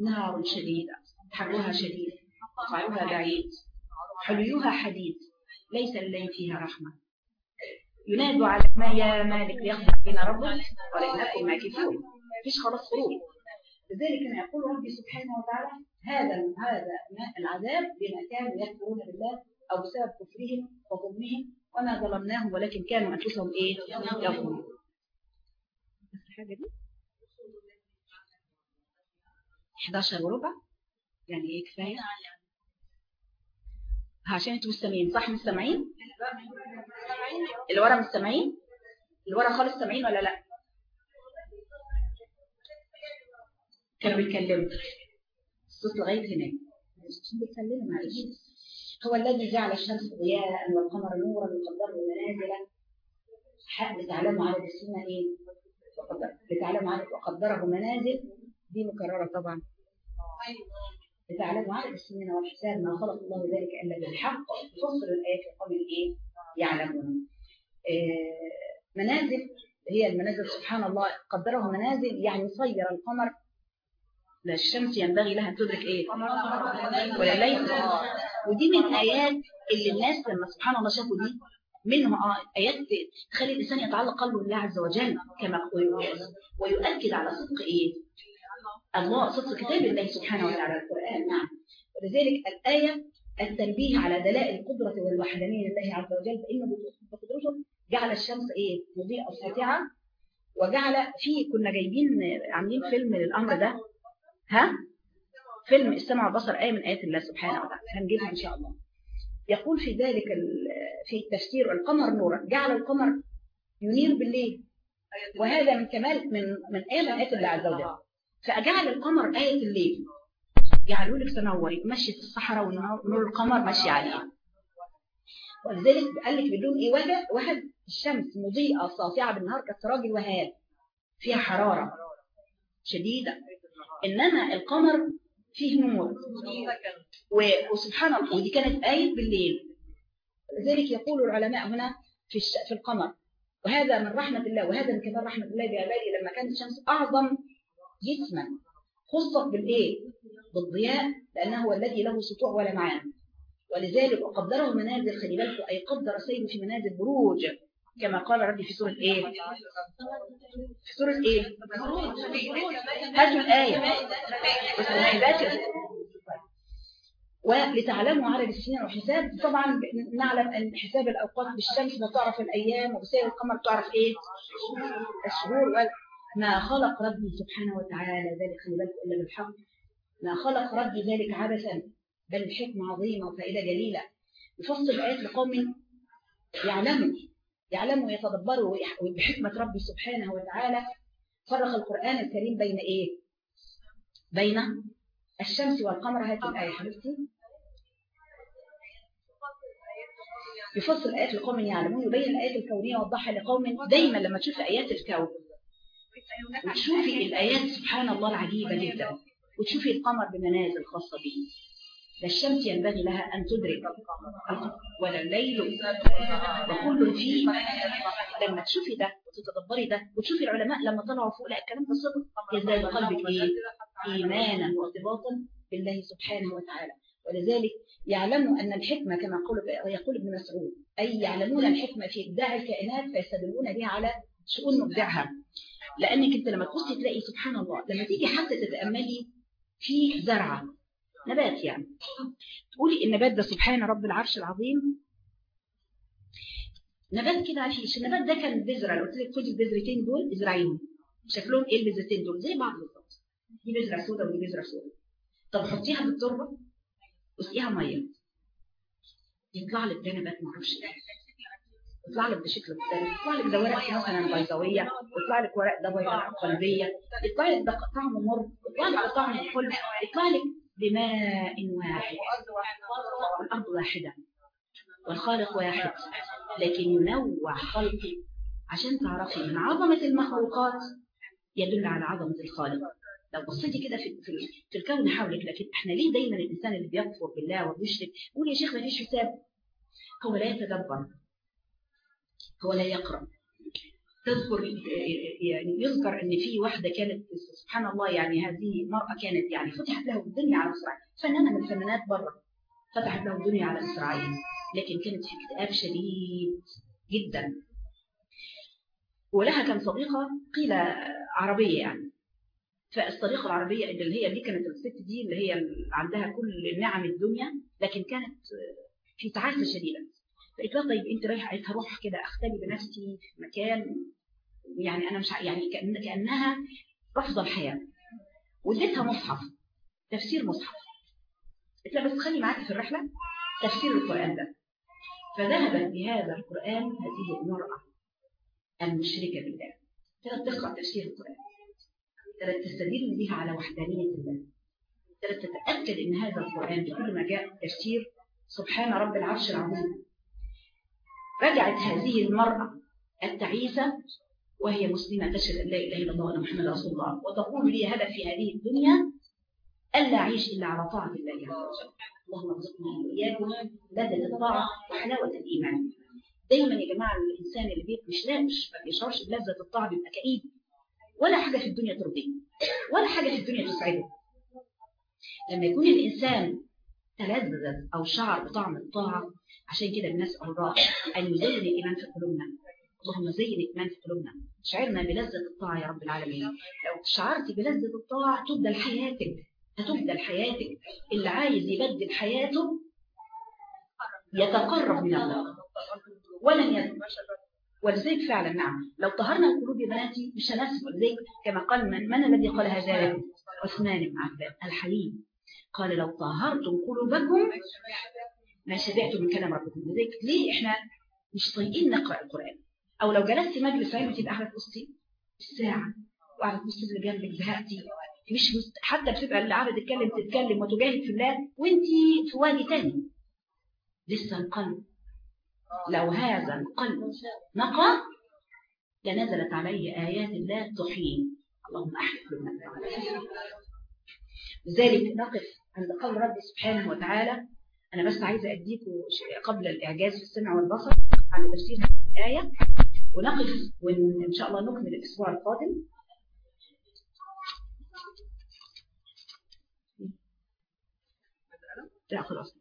نار شديدة حرها شديد قطعها بعيد حليها حديد ليس الليل فيها رحمة. ينادوا على ما يا مالك يخبر بنا ربك ولئنكم ماكثون مفيش خلاص خروج. لذلك كما يقول ربي سبحانه وتعالى هذا هذا العذاب بما كانوا يكفرون بالله أو بسبب كفرهم وظلمهم وما ظلمناهم ولكن كانوا أنفسهم إيه؟ يظلمون. الحاجة دي؟ 11 وربع؟ يعني إيه كفاية؟ عشان أنتوا مستمعين صح مستمعين؟ اللي ورا مستمعين؟ اللي ورا خالص سامعين ولا لأ؟ كانوا بيتكلموا الصوت لغايه هناك. معلش. هو الذي جعل الشمس ضياء والقمر نورا وقدره منازل. حق لتعلموا عدد السنة إيه؟ لتعلموا عدد وقدره منازل. دي مكررة طبعا. لتعلموا عدد السنين والحساب ما خلق الله ذلك إلا بالحق. يفصل الآيات لقوم إيه يعلمون. آه منازل هي المنازل سبحان الله. قدره منازل يعني صير القمر الشمس ينبغي لها ان تدرك إيه؟ ولا الليل ودي من آيات اللي الناس لما سبحان الله شافوا دي منهم آيات تخلي الإنسان يتعلق قلبه بالله عز وجل كما ويؤكد على صدق إيه؟ الله صدق كتاب الله سبحانه وتعالى القرآن. نعم. ولذلك الآية التنبيه على دلائل القدرة والوحدانية لله عز وجل فإنه بقدرته جعل الشمس إيه؟ مضيئة ساطعة وجعل في كنا جايبين عاملين فيلم للأمر ده. ها؟ فيلم السمع والبصر آية من آيات الله سبحانه وتعالى. هنجيبها إن شاء الله. يقول في ذلك في التفسير القمر نورا. جعل القمر ينير بالليل. وهذا من كمال من من آية من آيات الله عز وجل. فأجعل القمر آية الليل. جعلوا لك تنوري مشي في الصحراء ونور القمر ماشي عليها ولذلك قال لك بدون إيه؟ واحد واحد الشمس مضيئة ساطعه بالنهار كالسراج الوهاب. فيها حرارة شديدة. إنما القمر فيه نور. وسبحان الله ودي كانت آية بالليل. لذلك يقول العلماء هنا في في القمر وهذا من رحمة الله وهذا من كمال رحمة الله بعباده لما كانت الشمس أعظم جسما خصت بالإيه؟ بالضياء لأنه هو الذي له سطوع ولا معان. ولذلك وقدره منازل خلي أي قدر سيده في منازل بروج. كما قال ربي في سورة إيه؟ في سورة إيه؟ هاتوا الآية. ولتعلموا عدد السنين والحساب طبعا نعلم أن حساب الأوقات بالشمس بتعرف الأيام وبسير القمر تعرف إيه؟ الشهور. ما خلق ربي سبحانه وتعالى ذلك خلي بالكم إلا بالحق. ما خلق ربي ذلك عبثا بل الحكمة عظيمة وفائدة جليلة. يفصل الآيات لقوم يعلموا. يعلموا ويتدبروا بحكمة ربي سبحانه وتعالى. فرق القرآن الكريم بين إيه؟ بين الشمس والقمر. هذه الآية حبيبتي. يفصل الآيات لقوم يعلمون يبين الآيات الكونية وضحها لقوم دايما لما تشوف آيات الكون. وتشوفي الآيات سبحان الله العجيبة جدا. وتشوفي القمر بمنازل خاصة به لا الشمس ينبغي لها أن تدرك ولا الليل وكل فيه لما تشوفي ده وتتدبري ده وتشوفي العلماء لما طلعوا فوق لا الكلام ده صدق. يزداد قلبك إيه؟ إيمانا وارتباطا بالله سبحانه وتعالى. ولذلك يعلموا أن الحكمة كما يقول ابن مسعود أي يعلمون الحكمة في إبداع الكائنات فيستدلون بها على شؤون مبدعها. لأنك أنت لما تبصي تلاقي سبحان الله لما تيجي حتى تتأملي في زرعة نبات يعني. تقولي النبات ده سبحان رب العرش العظيم؟ نبات كده عفيش النبات ده كان بذرة. لو قلت لك خدي البذرتين دول ازرعيهم. شكلهم إيه البذرتين دول؟ زي بعض بالظبط. دي بذرة سوداء ودي بذرة سوداء طب حطيها في التربة. واسقيها مية. يطلع لك ده نبات معرفش يطلع لك بشكل مختلف. يطلع لك ده ورق مثلا بيضاوية يطلع لك ورق ده ورق قلبية يطلع لك ده طعمه مر يطلع لك طعمه حلو يطلع لك بماء واحد. والأرض واحدة. والخالق واحد. لكن ينوع خلقه. عشان تعرفي من عظمة المخلوقات يدل على عظمة الخالق. لو بصيتي كده في, في, في الكون حولك لكن إحنا ليه دايما الإنسان اللي بيكفر بالله وبيشرك؟ يقول يا شيخ ما فيش حساب. هو لا يتدبر. هو لا يقرأ. تذكر يعني يذكر إن في واحدة كانت سبحان الله يعني هذه المرأة كانت يعني فتحت له الدنيا على إسرائيل. فنانه من الفنانات بره فتحت له الدنيا على إسرائيل. لكن كانت في اكتئاب شديد جدا. ولها كان صديقة قيل عربية يعني. فالصديقة العربية اللي هي دي كانت الست دي اللي هي عندها كل نعم الدنيا لكن كانت في تعاسه شديده فقلت لها طيب أنت رايحة عايزة أروح كده أختلي بنفسي مكان يعني أنا مش يعني كأن كأنها رافضة الحياة. واديتها مصحف تفسير مصحف. قلت لها بس خلي معاكي في الرحلة تفسير القرآن ده. فذهبت بهذا القرآن هذه المرأة المشركة بالله. كانت تقرأ تفسير القرآن. كانت تستدل بها على وحدانية الله. كانت تتأكد إن هذا القرآن بكل ما جاء تفسير سبحان رب العرش العظيم. رجعت هذه المرأة التعيسة وهي مسلمة تشهد أن لا إله إلا الله وأن محمد رسول الله. وتقول لي هدف في هذه الدنيا ألا أعيش إلا على طاعة الله عز وجل. اللهم ارزقنا وإياكم لذة الطاعة وحلاوة الإيمان. دايما يا جماعة الإنسان اللي بيت مش لا مش ما بيشعرش بلذة الطاعة بيبقى كئيب. ولا حاجة في الدنيا ترضيه ولا حاجة في الدنيا تسعده. لما يكون الإنسان تلذذ أو شعر بطعم الطاعة. عشان كده بنسأل الله أن يزين الإيمان في قلوبنا. اللهم زين الإيمان في قلوبنا. شعرنا بلذة الطاعة يا رب العالمين. لو شعرت بلذة الطاعة تبدل حياتك. هتبدل حياتك. اللي عايز يبدل حياته يتقرب من الله. ولن يذكر ولذلك فعلا نعم. لو طهرنا القلوب يا بناتي مش هنسب ولذلك كما قال من, من الذي قال هذا؟ عثمان بن عفان الحليم. قال لو طهرتم قلوبكم ما شبعتم من كلام ربكم. لذلك ليه إحنا مش طايقين نقرأ القرآن؟ أو لو جلست مجلس علم تبقى قاعدة تبصي الساعة وقاعدة تبصي اللي جنبك زهقتي مش مست... حتى بتبقى اللي قاعدة تتكلم تتكلم وتجاهد في الله وانت في وادي تاني. لسه القلب لو هذا القلب نقى لنزلت عليه آيات الله تحييه اللهم أحيي قلوبنا. لذلك نقف عند قول ربي سبحانه وتعالى أنا بس عايزة أديكم قبل الإعجاز في السمع والبصر على تفسير هذه الآية ونقف وإن شاء الله نكمل الأسبوع القادم. لا خلاص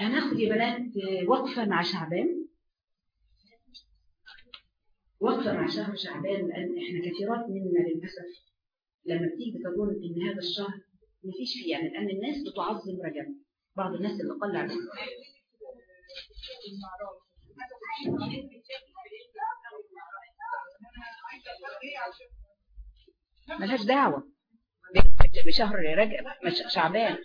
هناخد يا بنات وقفة مع شعبان. وقفة مع شهر شعبان لأن إحنا كثيرات منا للأسف لما بتيجي تظن إن هذا الشهر مفيش فيه يعني لأن الناس بتعظم رجب بعض الناس اللي قل عليهم. ملهاش دعوة. بشهر رجب شعبان.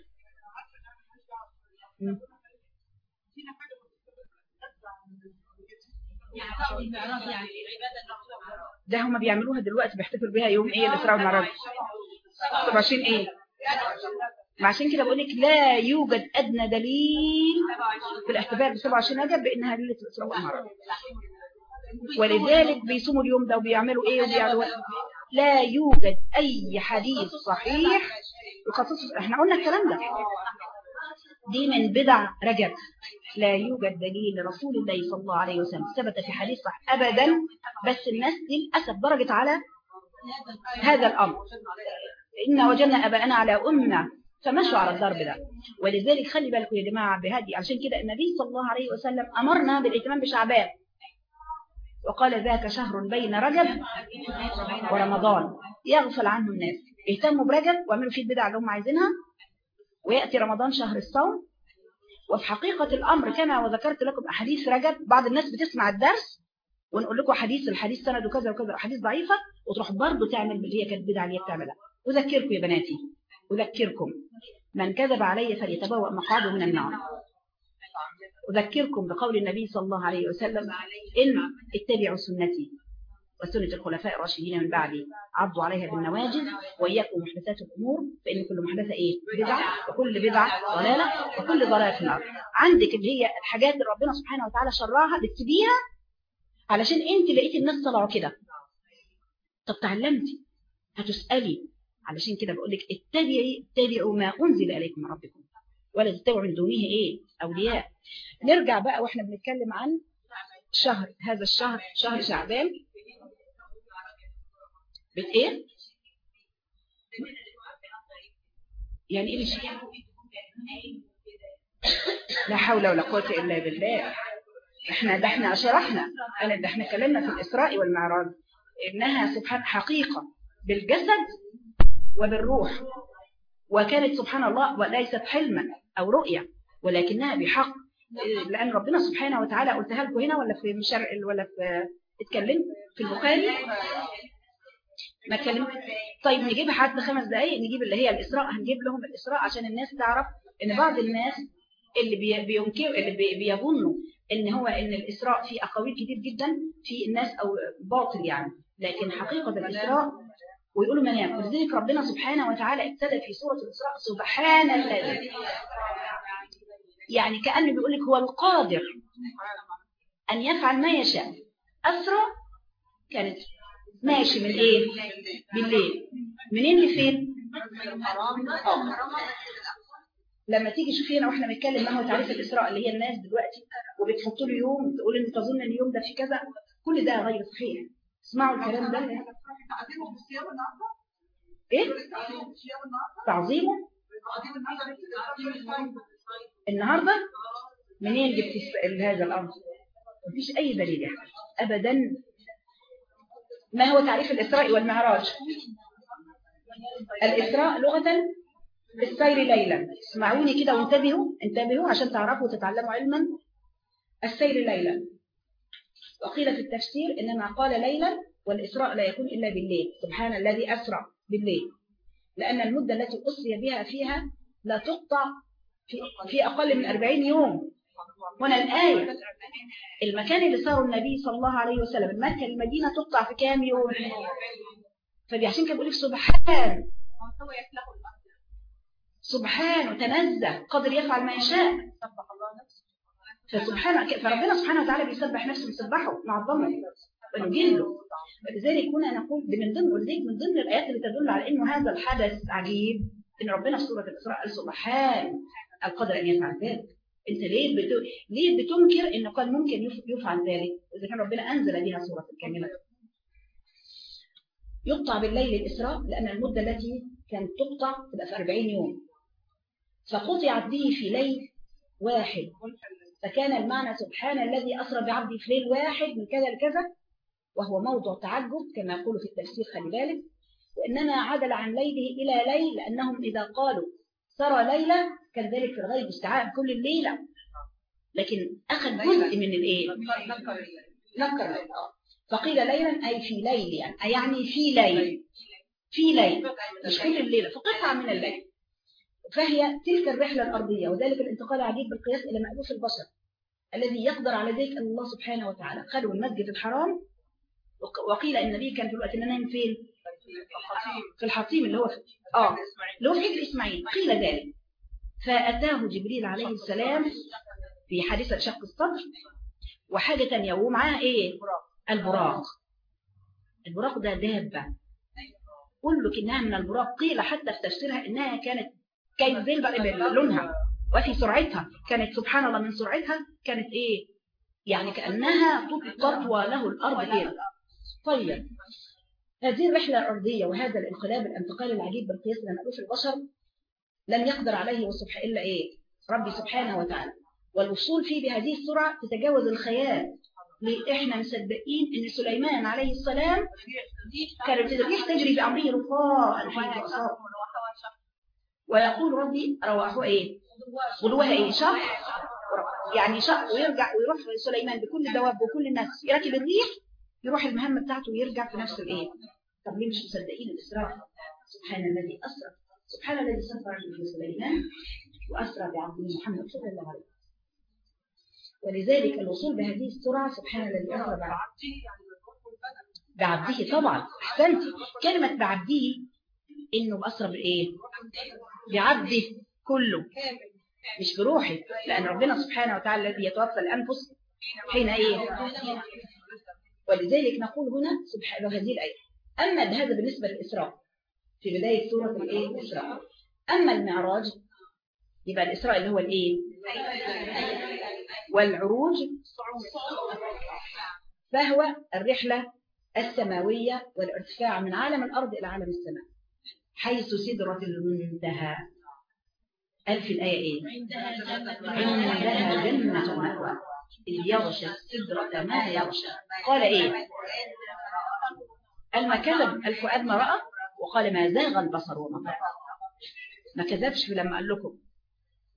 ده هم بيعملوها دلوقتي بيحتفلوا بيها يوم إيه؟ الاسراء والمعراج 27 إيه؟ عشان كده بقول لك لا يوجد أدنى دليل في الاحتفال ب 27 رجب بإنها ليله الاسراء والمعراج ولذلك بيصوموا اليوم ده وبيعملوا إيه؟ وبيعملوا لا يوجد أي حديث صحيح يخصص إحنا قلنا الكلام ده. دي من بدع رجب لا يوجد دليل لرسول الله صلى الله عليه وسلم. ثبت في حديث صح ابدا بس الناس للأسف درجت على هذا الأمر. إن وجدنا أباءنا على أمة فمشوا على الضرب ده. ولذلك خلي بالكم يا جماعة بهذه عشان كده النبي صلى الله عليه وسلم أمرنا بالاهتمام بشعبان. وقال ذاك شهر بين رجب ورمضان. يغفل عنه الناس. اهتموا برجب واعملوا فيه البدع اللي هم عايزينها. ويأتي رمضان شهر الصوم. وفي حقيقة الأمر كما وذكرت لكم أحاديث رجب بعض الناس بتسمع الدرس ونقول لكم حديث الحديث سند وكذا وكذا أحاديث ضعيفة وتروح برضه تعمل اللي هي كانت بدعة اللي هي بتعملها. أذكركم يا بناتي أذكركم. من كذب علي فليتبوأ مقعده من النار. أذكركم بقول النبي صلى الله عليه وسلم إن اتبعوا سنتي. وسنة الخلفاء الراشدين من بعدي عضوا عليها بالنواجذ وإياكم محدثات الأمور فإن كل محدثة إيه؟ بدعة وكل بدعة ضلالة وكل ضلالة في الأرض عندك اللي هي الحاجات اللي ربنا سبحانه وتعالى شراها بتسيبيها علشان أنت لقيت الناس طلعوا كده. طب تعلمتي هتسألي. علشان كده بقول لك اتبعي اتبعوا ما أنزل إليكم من ربكم. ولا تتبعوا من دونه إيه؟ أولياء. نرجع بقى وإحنا بنتكلم عن شهر هذا الشهر شهر شعبان. بت إيه يعني مش لا حول ولا قوة إلا بالله. إحنا ده إحنا شرحنا أنا ده إحنا اتكلمنا في الإسراء والمعراج. إنها سبحان حقيقة بالجسد وبالروح. وكانت سبحان الله وليست حلما أو رؤية ولكنها بحق. لأن ربنا سبحانه وتعالى قلتها لكم هنا ولا في مشارع ولا في اتكلمت في البخاري؟ ما اتكلمت طيب نجيب حتى خمس دقايق نجيب اللي هي الإسراء هنجيب لهم الإسراء عشان الناس تعرف إن بعض الناس اللي بينكروا اللي بيظنوا إن هو إن الإسراء فيه أقاويل كتير جدا في الناس أو باطل يعني. لكن حقيقة الإسراء ويقولوا منام ولذلك ربنا سبحانه وتعالى ابتدى في سورة الإسراء سبحان الذي. يعني كأنه بيقول لك هو القادر أن يفعل ما يشاء. أسرى كانت ماشي من إيه؟ بالليل. منين لفين؟ لما تيجي شوفي هنا وإحنا بنتكلم ما هو تعريف الإسراء اللي هي الناس دلوقتي وبتحطوا له يوم تقول إن تظن اليوم ده في كذا كل ده غير صحيح. اسمعوا الكلام ده. إيه؟ تعظيمه؟ النهارده؟ منين جبت هذا الأمر؟ مفيش أي دليل. ابدا ما هو تعريف الإسراء والمعراج؟ الإسراء لغة السير ليلا. اسمعوني كده وانتبهوا انتبهوا عشان تعرفوا وتتعلموا علما. السير ليلا. وقيل في التفسير إنما قال ليلا والإسراء لا يكون إلا بالليل. سبحان الذي أسرع بالليل. لأن المدة التي أسري بها فيها لا تقطع في, في أقل من 40 يوم. هنا الآية. المكان اللي صاره النبي صلى الله عليه وسلم المكة المدينة تقطع في كام يوم؟ فعشان كده بقول لك سبحان. سبحان وتنزه قادر يفعل ما يشاء. فسبحان فربنا سبحانه وتعالى بيسبح نفسه بيسبحه نعظمه ونجله ولذلك هنا نقول من ضمن ولذلك من ضمن الآيات اللي تدل على إنه هذا الحدث عجيب إن ربنا في سورة الإسراء قال سبحان القدر أن يفعل ذلك. انت ليه بت... ليه بتنكر ان قال ممكن يفعل ذلك؟ إذا كان ربنا أنزل بها سورة كامله يقطع بالليل الإسراء لأن المدة التي كانت تقطع تبقى في 40 يوم. فقطعت به في ليل واحد. فكان المعنى سبحان الذي أسرى بعبده في ليل واحد من كذا لكذا وهو موضوع تعجب كما يقول في التفسير خلي بالك. وإنما عدل عن ليله إلى ليل لأنهم إذا قالوا سرى ليلة كان ذلك في الغيب استيعاب كل الليلة. لكن أخذ جزء من الإيه؟ نكر فقيل ليلا أي في ليل يعني. أي يعني في ليل. في ليل. مش كل الليلة فقطعة من الليل. فهي تلك الرحلة الأرضية وذلك الانتقال عجيب بالقياس إلى مألوف البشر الذي يقدر على ذلك أن الله سبحانه وتعالى. خلوا المسجد الحرام. وقيل النبي كان في الوقت اللي نايم فين؟ في الحطيم اللي هو في آه. اللي هو في حجر إسماعيل. قيل ذلك. فأتاه جبريل عليه السلام في حادثة شق الصدر. وحاجة ثانية ومعاه إيه؟ البراق. البراق. ده دابه قل لك إنها من البراق. قيل حتى في تفسيرها إنها كانت كانت زي لونها وفي سرعتها. كانت سبحان الله من سرعتها كانت إيه؟ يعني كأنها تطوى له الأرض كده طيب. هذه الرحلة الأرضية وهذا الانقلاب الانتقال العجيب بالقياس لنقوش البشر لم يقدر عليه وصبح إلا إيه؟ ربي سبحانه وتعالى. والوصول فيه بهذه السرعة تتجاوز الخيال إحنا مصدقين إن سليمان عليه السلام كانت الريح تجري بأمره رخاء ويقول ربي رواحه إيه؟ غدوها إيه؟ شهر. يعني شهر ويرجع ويروح سليمان بكل الدواب وكل الناس. يركب الريح يروح المهمة بتاعته ويرجع في نفس الايه طب ليه مش مصدقين الإسراء سبحان الذي أسرى سبحان الذي سفر سليمان وأسرى بعبده محمد صلى الله عليه وسلم. ولذلك الوصول بهذه السرعة سبحان الذي أسرى بعبده. بعبده طبعا. أحسنتي كلمة بعبده إنه أسرى بإيه؟ بعبده كله. مش بروحي لأن ربنا سبحانه وتعالى الذي يتوفى الأنفس حين إيه ولذلك نقول هنا سبحان هذه الآية. أما هذا بالنسبة للإسراء. في بداية سورة الإيه؟ الإسراء أما المعراج يبقى الإسراء اللي هو الإيه؟ والعروج. فهو الرحلة السماوية والارتفاع من عالم الأرض إلى عالم السماء حيث سدرة المنتهى. ألف الآية إيه؟ عندها جنة. المأوى إذ يغشى السدرة ما يغشى. قال إيه؟ قال ما كذب الفؤاد ما رأى وقال ما زاغ البصر وما طغى. ما كذبش لما قال لكم.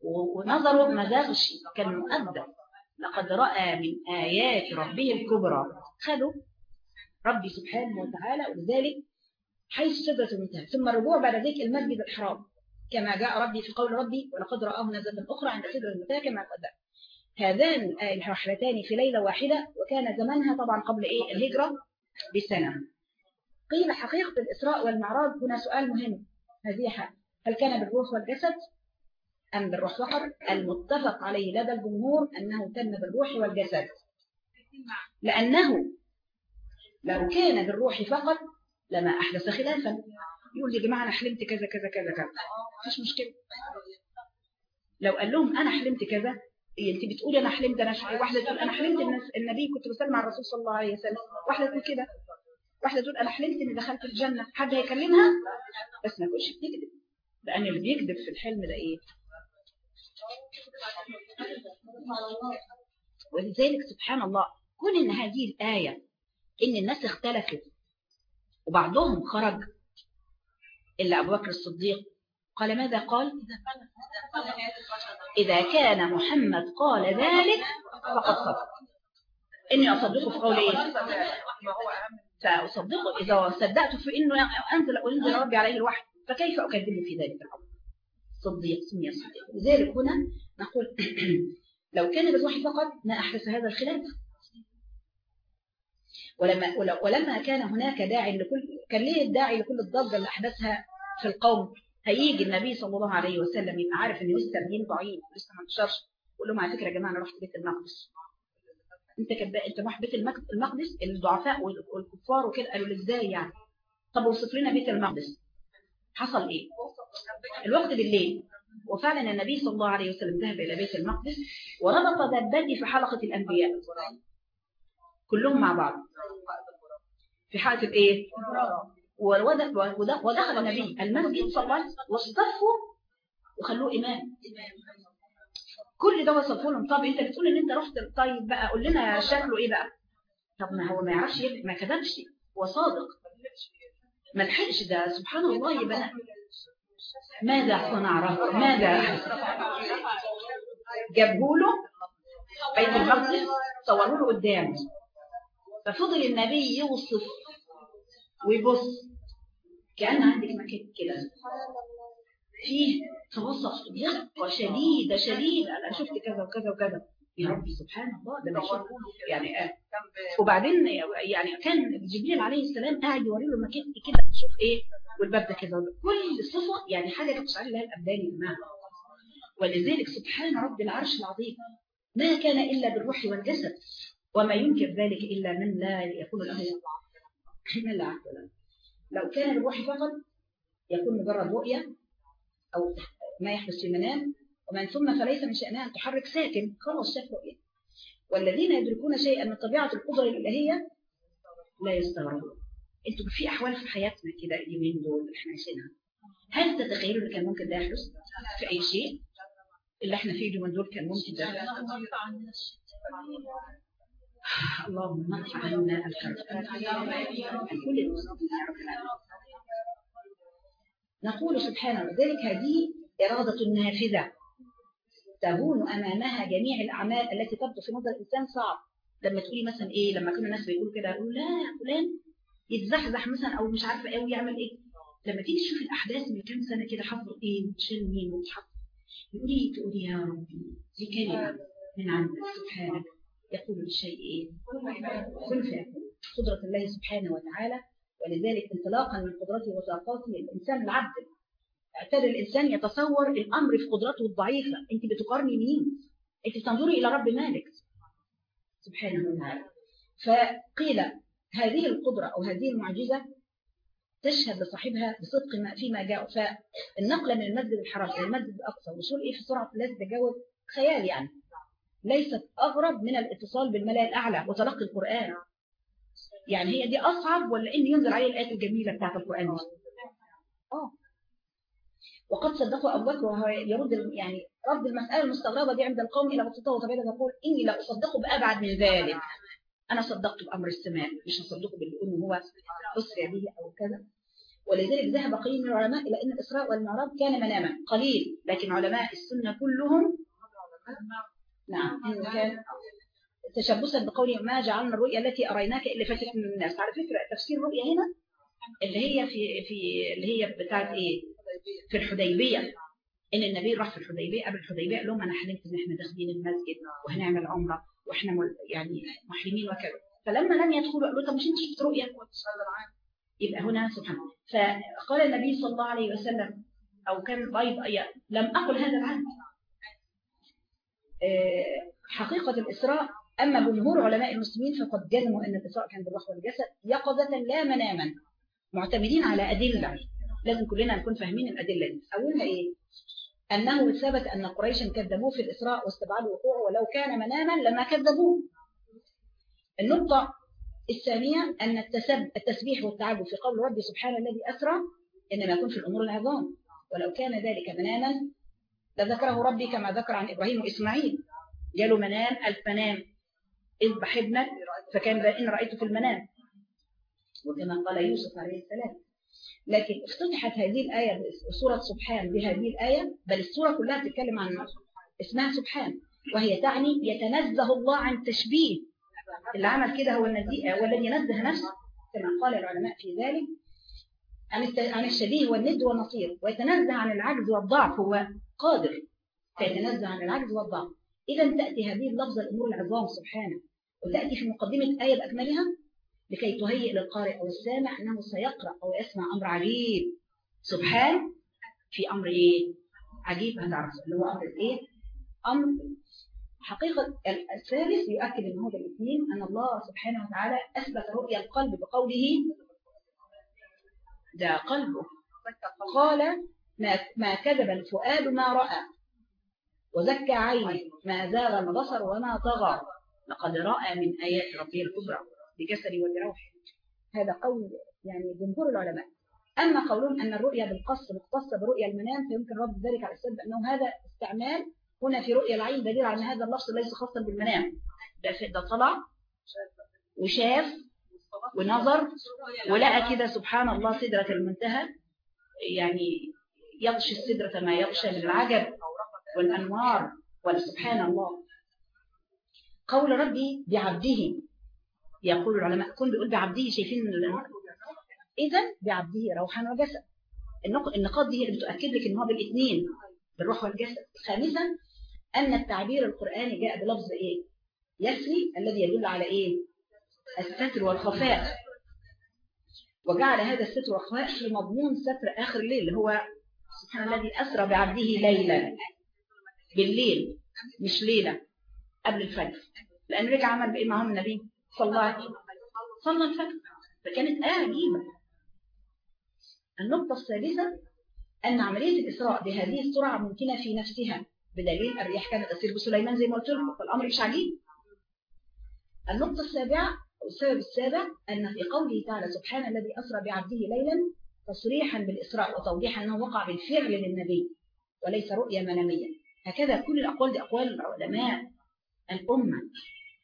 ونظره ما زاغش كان مؤدب لقد رأى من آيات ربه الكبرى. خذوا ربي سبحانه وتعالى ولذلك حيث سدرة المنتهى ثم الرجوع بعد ذلك المسجد الحرام. كما جاء ربي في قول ربي ولقد رآه نزلة أخرى عند سدرة المنتهى كما قدم. هذان الرحلتان في ليلة واحدة وكان زمنها طبعا قبل إيه؟ الهجرة بسنة. قيل حقيقة الإسراء والمعراج هنا سؤال مهم هذه حق هل كان بالروح والجسد؟ أم بالروح فقط المتفق عليه لدى الجمهور أنه تم بالروح والجسد. لأنه لو كان بالروح فقط لما أحدث خلافا. يقول يا جماعة أنا حلمت كذا كذا كذا كذا. مفيش مشكلة. لو قال لهم أنا حلمت كذا انت بتقولي أنا حلمت أنا شعي واحدة تقول أنا حلمت إن النبي كنت بسلم على الرسول صلى الله عليه وسلم. واحدة تقول كده واحدة تقول أنا حلمت إني دخلت الجنة حد هيكلمها؟ بس ما تقولش بتكذب. لأن اللي بيكذب في الحلم ده إيه؟ ولذلك سبحان الله كون إن هذه الآية إن الناس اختلفت وبعضهم خرج إلا أبو بكر الصديق قال ماذا قال؟ إذا كان محمد قال ذلك فقد صدق. إني أصدقه في قول إيه؟ فأصدقه إذا صدقت في إنه أنزل وينزل ربي عليه الوحي. فكيف أكذبه في ذلك الأمر؟ صديق سمي صديق. لذلك هنا نقول [CLEARS THROAT] لو كان بالوحي فقط ما أحدث هذا الخلاف. ولما ولما كان هناك داعي لكل كان ليه الداعي لكل الضجة اللي أحدثها في القوم؟ هيجي النبي صلى الله عليه وسلم يبقى عارف إن لسه الدين ضعيف لسه ما انتشرش يقول لهم على فكرة يا جماعة أنا رحت بيت المقدس. أنت كده أنت رايح بيت المقدس؟ الضعفاء والكفار وكده قالوا لي إزاي يعني؟ طب وصف لنا بيت المقدس. حصل إيه؟ الوقت بالليل. وفعلا النبي صلى الله عليه وسلم ذهب إلى بيت المقدس وربط دبته في حلقة الأنبياء. كلهم مع بعض. في حلقة الإيه؟ ودخل النبي. المسجد صلى الله عليه وسلم واصطفوا وخلوه إمام. كل ده وصفوا لهم. طب أنت بتقول إن أنت رحت طيب بقى قول لنا شكله إيه بقى؟ طب ما هو ما يعرفش ما كذبش هو صادق. ما لحقش ده. سبحان الله يبقى ماذا صنع رب ماذا جابوا له بيت المقدس؟ صوروا له قدامه ففضل النبي يوصف ويبص. كأن عندك مكان كده. فيه توسط دقة شديدة شديدة أنا شفت كذا وكذا وكذا. يا ربي سبحان الله ده شوف يعني آه. وبعدين يعني كان جبريل عليه السلام قاعد يوري له مكان كده. تشوف إيه والباب ده كده. كل صفة يعني حاجة كانت تشعر لها الأبدان يا جماعة ولذلك سبحان رب العرش العظيم ما كان إلا بالروح والجسد وما ينكر ذلك إلا من لا يكون له من لا عقل له لو كان بالروح فقط يكون مجرد رؤية أو ما يحدث في المنام ومن ثم فليس من شأنها أن تحرك ساكن خلاص شاف رؤية. والذين يدركون شيئا من طبيعة القدرة الإلهية لا يستغربون. أنتوا في أحوال في حياتنا كده اليومين دول اللي إحنا عايشينها؟ هل تتخيلوا ان كان ممكن ده يحدث في أي شيء؟ اللي إحنا فيه اليومين دول كان ممكن ده اللهم كل نقول سبحانه ذلك هذه إرادة نافذة. تهون أمامها جميع الأعمال التي تبدو في نظر الإنسان صعب. لما تقولي مثلا إيه لما كنا الناس بيقولوا كده يقولوا لا فلان يتزحزح مثلا أو مش عارفة إيه ويعمل إيه. لما تيجي تشوفي الأحداث من كام سنة كده حصل إيه؟ وتشيل مين وتحط تقولي تقولي يا ربي دي كلمة من عندك سبحانك. يقول للشيء إيه؟ كن فيكون قدرة الله سبحانه وتعالى ولذلك انطلاقا من قدرته وطاقاته الإنسان العبد. اعتاد الإنسان يتصور الأمر في قدرته الضعيفة. أنت بتقارني مين؟ أنت بتنظري إلى رب مالك. سبحانه وتعالى. فقيل هذه القدرة أو هذه المعجزة تشهد لصاحبها بصدق ما فيما جاء. فالنقلة من المسجد الحرام إلى المسجد الأقصى وصول إيه في سرعة التي تتجاوز خيال يعني ليست أغرب من الاتصال بالملأ الأعلى وتلقي القرآن. يعني هي دي أصعب ولا إن ينزل عليه الآيات الجميلة بتاعت القرآن؟ دي آه. وقد صدقوا أبو بكر وهو يرد يعني رد المسألة المستغربة دي عند القوم إلى بسيطة وطبيعة يقول إني لا أصدقه بأبعد من ذلك. أنا صدقت بأمر السماء مش هصدقه باللي يقول هو أسرع به أو كذا. ولذلك ذهب قليل من العلماء إلى أن الإسراء والمعراج كان مناما قليل لكن علماء السنة كلهم نعم. كان تشبثا بقوله ما جعلنا الرؤيا التي أريناك إلا فتنة من الناس. على فكرة تفسير الرؤيا هنا؟ اللي هي في في اللي هي بتاعت إيه؟ في الحديبية. إن النبي راح في الحديبية قبل الحديبية قال لهم أنا حلمت إن إحنا داخلين المسجد وهنعمل عمرة وإحنا يعني محرمين وكذا. فلما لم يدخلوا قالوا طب مش أنت شفت رؤيا؟ يبقى هنا سبحان الله. فقال النبي صلى الله عليه وسلم أو كان بيض لم أقل هذا العهد. حقيقة الإسراء أما جمهور علماء المسلمين فقد جزموا أن الإسراء كان بالروح والجسد يقظة لا مناما. معتمدين على أدلة. لازم كلنا نكون فاهمين الأدلة دي. أولها إيه؟ أنه ثبت أن قريشا كذبوه في الإسراء واستبعدوا وقوعه ولو كان مناما لما كذبوه. النقطة الثانية أن التسبيح والتعبد في قول ربي سبحانه الذي أسرى إنما يكون في الأمور العظام. ولو كان ذلك مناما لذكره ربي كما ذكر عن إبراهيم وإسماعيل. قالوا منام المنام اذبح ابنك فكان إن رأيته في المنام. وكما قال يوسف عليه السلام. لكن افتتحت هذه الآية سورة سبحان بهذه الآية بل السورة كلها تتكلم عن اسمها سبحان. وهي تعني يتنزه الله عن التشبيه اللي عمل كده هو الذي نزه نفسه. كما قال العلماء في ذلك. عن عن الشبيه والند والنصير. ويتنزه عن العجز والضعف هو قادر فيتنزه عن العجز والضعف إذا تأتي هذه اللفظة الأمور العظام سبحانه وتأتي في مقدمة الآية بأكملها لكي تهيئ للقارئ أو السامع أنه سيقرأ أو يسمع أمر عجيب سبحان في أمر إيه؟ عجيب هتعرف اللي هو أمر إيه؟ أمر حقيقة الثالث يؤكد أن هذا الاثنين أن الله سبحانه وتعالى أثبت رؤيا القلب بقوله ده قلبه قال ما, ما كذب الفؤاد ما رأى. وزكى عيني ما زاغ البصر وما طغى. لقد رأى من آيات ربه الكبرى بجسدي وبروحي هذا قول يعني جمهور العلماء. أما قولهم أن الرؤيا بالقص مختصة برؤيا المنام فيمكن رد ذلك على السبب أنه هذا استعمال هنا في رؤيا العين دليل على أن هذا اللفظ ليس خاصا بالمنام. ده, ده طلع وشاف ونظر ولقى كده سبحان الله سدرة المنتهى. يعني يغشي السدرة ما يغشى من العجب والأنوار. وسبحان الله. قول ربي بعبده. يقول العلماء كل بيقول بعبده شايفين إذا بعبده روحا وجسد. النقاط دي هي اللي بتؤكد لك إن هو بالاثنين بالروح والجسد. خامسا أن التعبير القرآني جاء بلفظ إيه؟ يسري الذي يدل على إيه؟ الستر والخفاء. وجعل هذا الستر والخفاء في مضمون ستر آخر الليل اللي هو سبحان الذي أسرى بعبده ليلا. بالليل مش ليلة قبل الفجر. لأن رجع عمل بإيه؟ معهم النبي صلى الله عليه وسلم. صلى الفجر. فكانت آية عجيبة. النقطة الثالثة أن عملية الإسراء بهذه السرعة ممكنة في نفسها. بدليل الرياح كانت تسير بسليمان زي ما قلت لكم. فالأمر مش عجيب. النقطة السابعة أو السبب السابع أن في قوله تعالى سبحان الذي أسرى بعبده ليلا تصريحا بالإسراء وتوضيحا أنه وقع بالفعل للنبي وليس رؤية منامية هكذا كل الأقوال دي أقوال علماء الأمة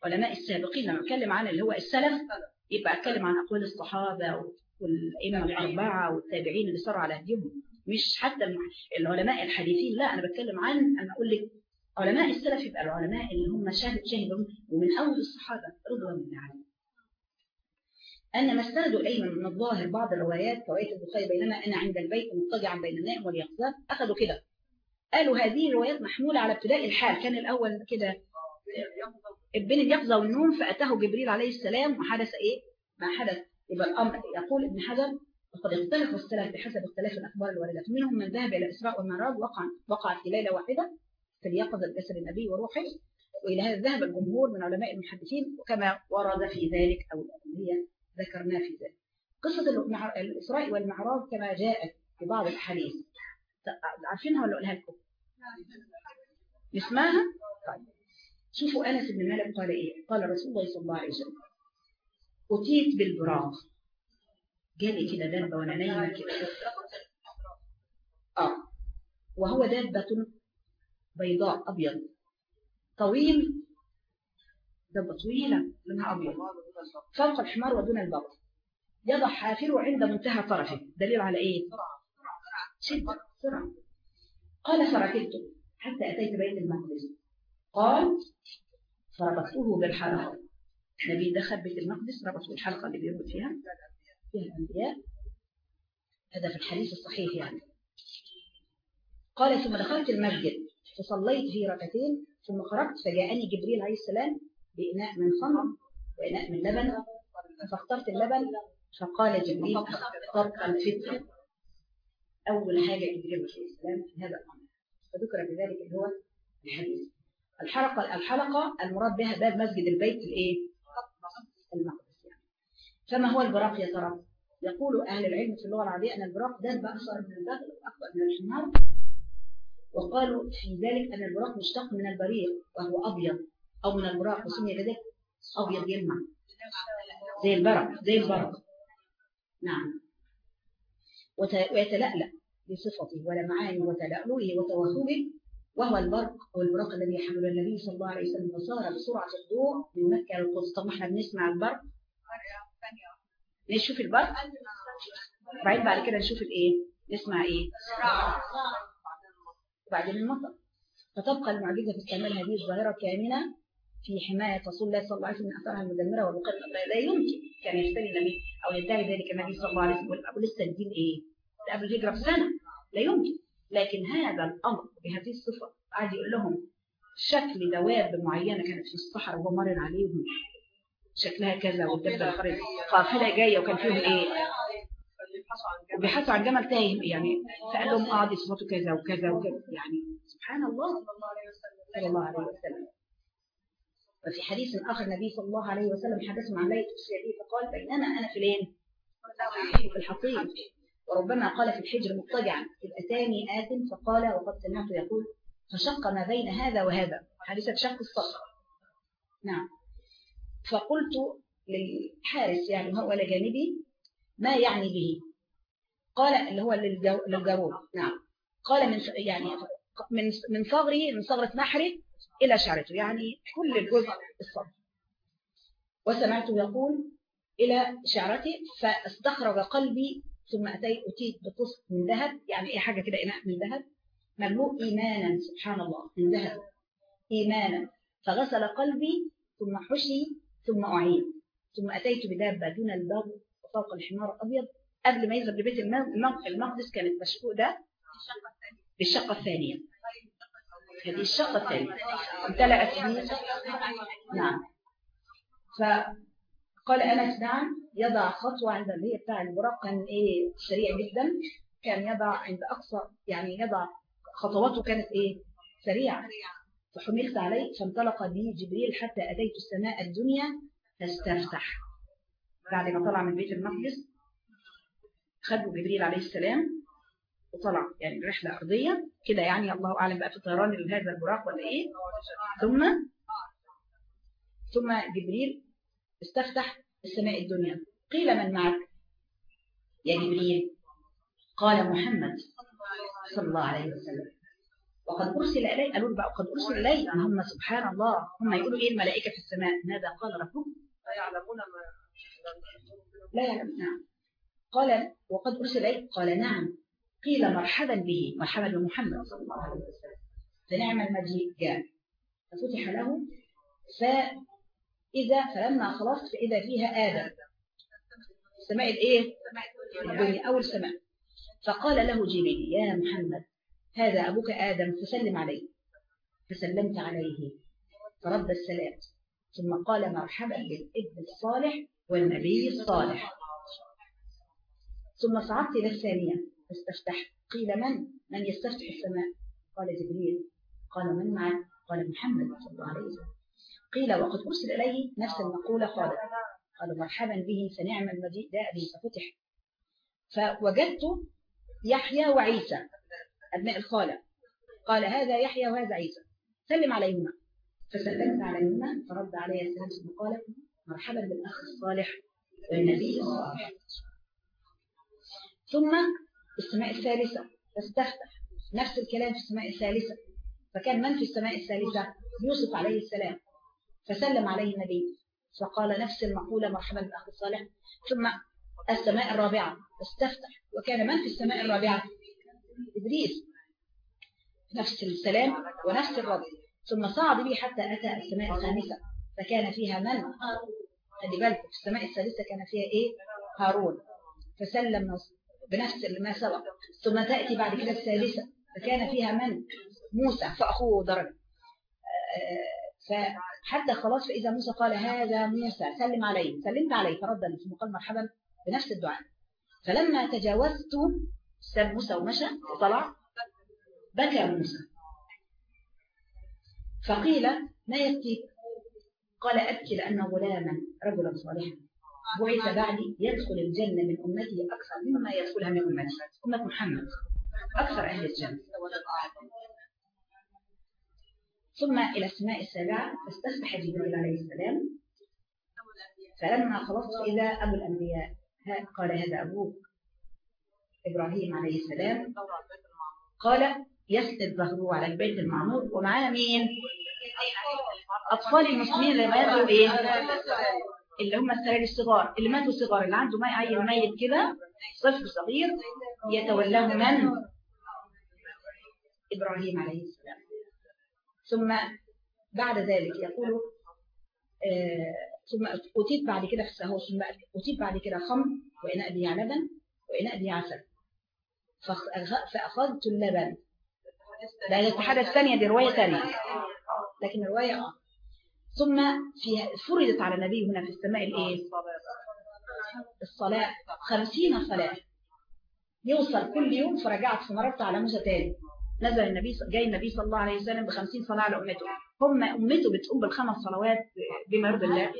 علماء السابقين. لما أتكلم عن اللي هو السلف يبقى أتكلم عن أقوال الصحابة والأئمة الأربعة والتابعين اللي صاروا على هديهم مش حتى العلماء الحديثين لا أنا بتكلم عن أنا أقول لك علماء السلف يبقى العلماء اللي هم شاهد شاهدهم. ومن أول الصحابة رضوان الله عليهم. أن ما استندوا إليه من الظاهر بعض الروايات رواية البخاري بينما أنا عند البيت مضطجعا بين النائم واليقظان أخذوا كده. قالوا هذه الروايات محمولة على ابتداء الحال. كان الأول كده بين اليقظة والنوم فأتاه جبريل عليه السلام وحدث إيه؟ ما حدث. يبقى الأمر يقول ابن حجر وقد اختلف السلف بحسب اختلاف الأخبار الواردة. منهم من ذهب إلى إسراء والمعراج وقع وقع في ليلة واحدة في اليقظة جسد النبي وروحه وإلى هذا ذهب الجمهور من علماء المحدثين وكما ورد في ذلك أو هي ذكرناه في ذلك قصة الإسراء والمعراج كما جاءت في بعض الأحاديث عارفينها ولا أقولها لكم؟ نسمعها؟ طيب شوفوا أنس بن مالك قال إيه؟ قال رسول الله صلى الله عليه وسلم أتيت بالبراق جالي كده دابة وأنا نايمة كده آه وهو دابة بيضاء أبيض طويل دابة طويلة لونها أبيض. فوق الحمار ودون البغل يضع حافره عند منتهى طرفه دليل على إيه؟ شدة سرعة. قال فركبت حتى أتيت بيت المقدس. قال فربطته بالحلقة. النبي دخل بيت المقدس ربطه بالحلقة اللي بيربط فيها. فيها الأنبياء. هذا في الحديث الصحيح يعني. قال ثم دخلت المسجد فصليت في ركعتين ثم خرجت فجاءني جبريل عليه السلام بإناء من خمر وإناء من لبن. فاخترت اللبن فقال جبريل اخترت الفطر. أول حاجة جبريل عليه السلام في هذا الأمر. فذكر بذلك اللي هو الحديث الحلقة الحلقة المراد بها باب مسجد البيت الإيه؟ المقدس يعني. فما هو البراق يا ترى؟ يقول أهل العلم في اللغة العربية أن البراق داب أقصر من البغل وأكبر من الحمار. وقالوا في ذلك أن البراق مشتق من البريق وهو أبيض. أو من البراق وسمي بذلك أبيض يلمع زي البرق زي البرق. نعم. ويتلألأ بصفته ولمعانه وتلألؤه وتوهبه وهو البرق أو البراق الذي يحمل النبي صلى الله عليه وسلم وصار بسرعة الضوء من مكة إلى القدس. طب ما إحنا بنسمع البرق. نشوف البرق؟ بعدين بعد كده نشوف الإيه؟ نسمع إيه؟ وبعدين المطر. فتبقى المعجزة في استعمال هذه الظاهرة كامنة في حماية رسول الله صلى الله عليه وسلم من أثرها المدمرة والبقاء لا يمكن كان يفتري النبي أو يدعي ذلك النبي صلى الله عليه وسلم. أبو لسه الدين إيه؟ قبل الهجرة بسنة لا يمكن. لكن هذا الأمر بهذه الصفة قاعد يقول لهم شكل دواب معينة كانت في الصحراء وهو مرن عليهم. شكلها كذا والدبة الخريطة. قافلة جاية وكان فيهم إيه؟ وبيحثوا عن جمل تايه يعني فقال لهم آه دي صفته كذا وكذا وكذا. يعني سبحان الله. صلى الله عليه وسلم. وفي حديث آخر النبي صلى الله عليه وسلم حدثهم عن ليلة أسري فقال بينما أنا في لين في الحصير وربما قال في الحجر مضطجعا. إذ أتاني آت فقال وقد سمعت يقول فشق ما بين هذا وهذا. حادثة شق الصخر نعم. فقلت للحارس يعني هو لجانبي ما يعني به؟ قال اللي هو للجارود نعم. قال من يعني من من صغري من صغرة نحري إلى شعرته يعني كل الجزء الصغر وسمعته يقول إلى شعرتي فاستخرج قلبي ثم أتيت أتيت بقسط من ذهب. يعني أي حاجة كده إناء من ذهب؟ مملوء إيمانا سبحان الله من ذهب. إيمانا. فغسل قلبي ثم حشي ثم أعيد. ثم أتيت بدابة دون الباب وفوق الحمار الأبيض. قبل ما يذهب لبيت المقدس كانت مشقوق ده بالشقة الثانية. هذه الشقة الثانية امتلأت به نعم. فقال أنس نعم يضع خطوة عند اللي هي بتاع البراق كان إيه سريع جدا. كان يضع عند أقصى يعني يضع خطواته كانت إيه سريعة. فحملت عليه فانطلق بي جبريل حتى أتيت السماء الدنيا فاستفتح. بعد ما طلع من بيت المقدس خده جبريل عليه السلام. وطلع يعني رحلة أرضية. كده يعني الله أعلم بقى في طيران هذا البراق ولا إيه. ثم ثم جبريل استفتح السماء الدنيا. قيل من معك؟ يا جبريل قال محمد صلى الله عليه وسلم. وقد أرسل إلي قالوا بقى قد أرسل إلي هم سبحان الله. هم يقولوا إيه؟ الملائكة في السماء. ماذا قال ربهم لا يعلمون ما لا يعلم نعم. قال وقد أرسل إلي قال نعم. قيل مرحبا به مرحبا بمحمد صلى الله عليه وسلم. فنعم المجيء جاء. ففتح له فإذا فلما خلصت فإذا فيها آدم. السماء الإيه؟ الدنيا أول سماء فقال له جبريل يا محمد هذا أبوك آدم فسلم عليه. فسلمت عليه. فرد السلام. ثم قال مرحبا بالابن الصالح والنبي الصالح. ثم صعدت إلى الثانية. فاستفتحت قيل من؟ من يستفتح السماء؟ قال جبريل. قال من معه؟ قال محمد صلى الله عليه وسلم. قيل وقد أرسل إليه نفس المقولة قال مرحبا به فنعم المجيء جاء به ففتح. فوجدت يحيى وعيسى. أبناء الخالة. قال هذا يحيى وهذا عيسى. سلم عليهما. فسلمت عليهما فرد علي السلام ثم قال مرحبا بالأخ الصالح والنبي الصالح. ثم السماء الثالثة فاستفتح نفس الكلام في السماء الثالثة. فكان من في السماء الثالثة؟ يوسف عليه السلام. فسلم عليه النبي. فقال نفس المقولة مرحبا بالأخ الصالح ثم السماء الرابعة. استفتح وكان من في السماء الرابعة؟ إدريس. نفس السلام ونفس الرد ثم صعد به حتى أتى السماء الخامسة. فكان فيها من؟ خلي بالك. في السماء الثالثة كان فيها إيه؟ هارون. فسلم بنفس ما سبق. ثم تأتي بعد كده الثالثة فكان فيها من؟ موسى فأخوه ضرب فحتى خلاص فإذا موسى قال هذا موسى سلم عليه. سلمت عليه فرد ثم قال مرحبا بنفس الدعاء. فلما تجاوزت ساب موسى ومشى وطلع بكى موسى. فقيل ما يبكيك قال أبكي لأن غلاما رجلا صالحا. بعث بعدي يدخل الجنة من أمتي أكثر مما يدخلها من أمتي. أمة محمد. أكثر أهل الجنة. ثم إلى السماء السابعة فاستفتح جبريل عليه السلام. فلما خلصت إلى أبو الأنبياء قال هذا أبوك إبراهيم عليه السلام. قال يسند ظهره على البيت المعمور ومعاه مين؟ أطفال المسلمين اللي ماتوا إيه؟ اللي هم السرائر الصغار اللي ماتوا صغار اللي عنده عيل ميت كده طفل صغير يتولاه من إبراهيم عليه السلام. ثم بعد ذلك يقول آه ثم أتيت بعد كده في السهو ثم أتيت بعد كده خمر وإناء به لبن وإناء به عسل. فأخذت اللبن. لا الاتحاد الثانية دي رواية ثانية. لكن الرواية آه. ثم في فرضت على النبي هنا في السماء الايه؟ الصلاة. خمسين صلاة. يوصل كل يوم فرجعت فمررت على موسى تاني. نزل النبي جاي النبي صلى الله عليه وسلم بخمسين صلاة على أمته. هم أمته بتقوم بالخمس صلوات بما يرضي الله.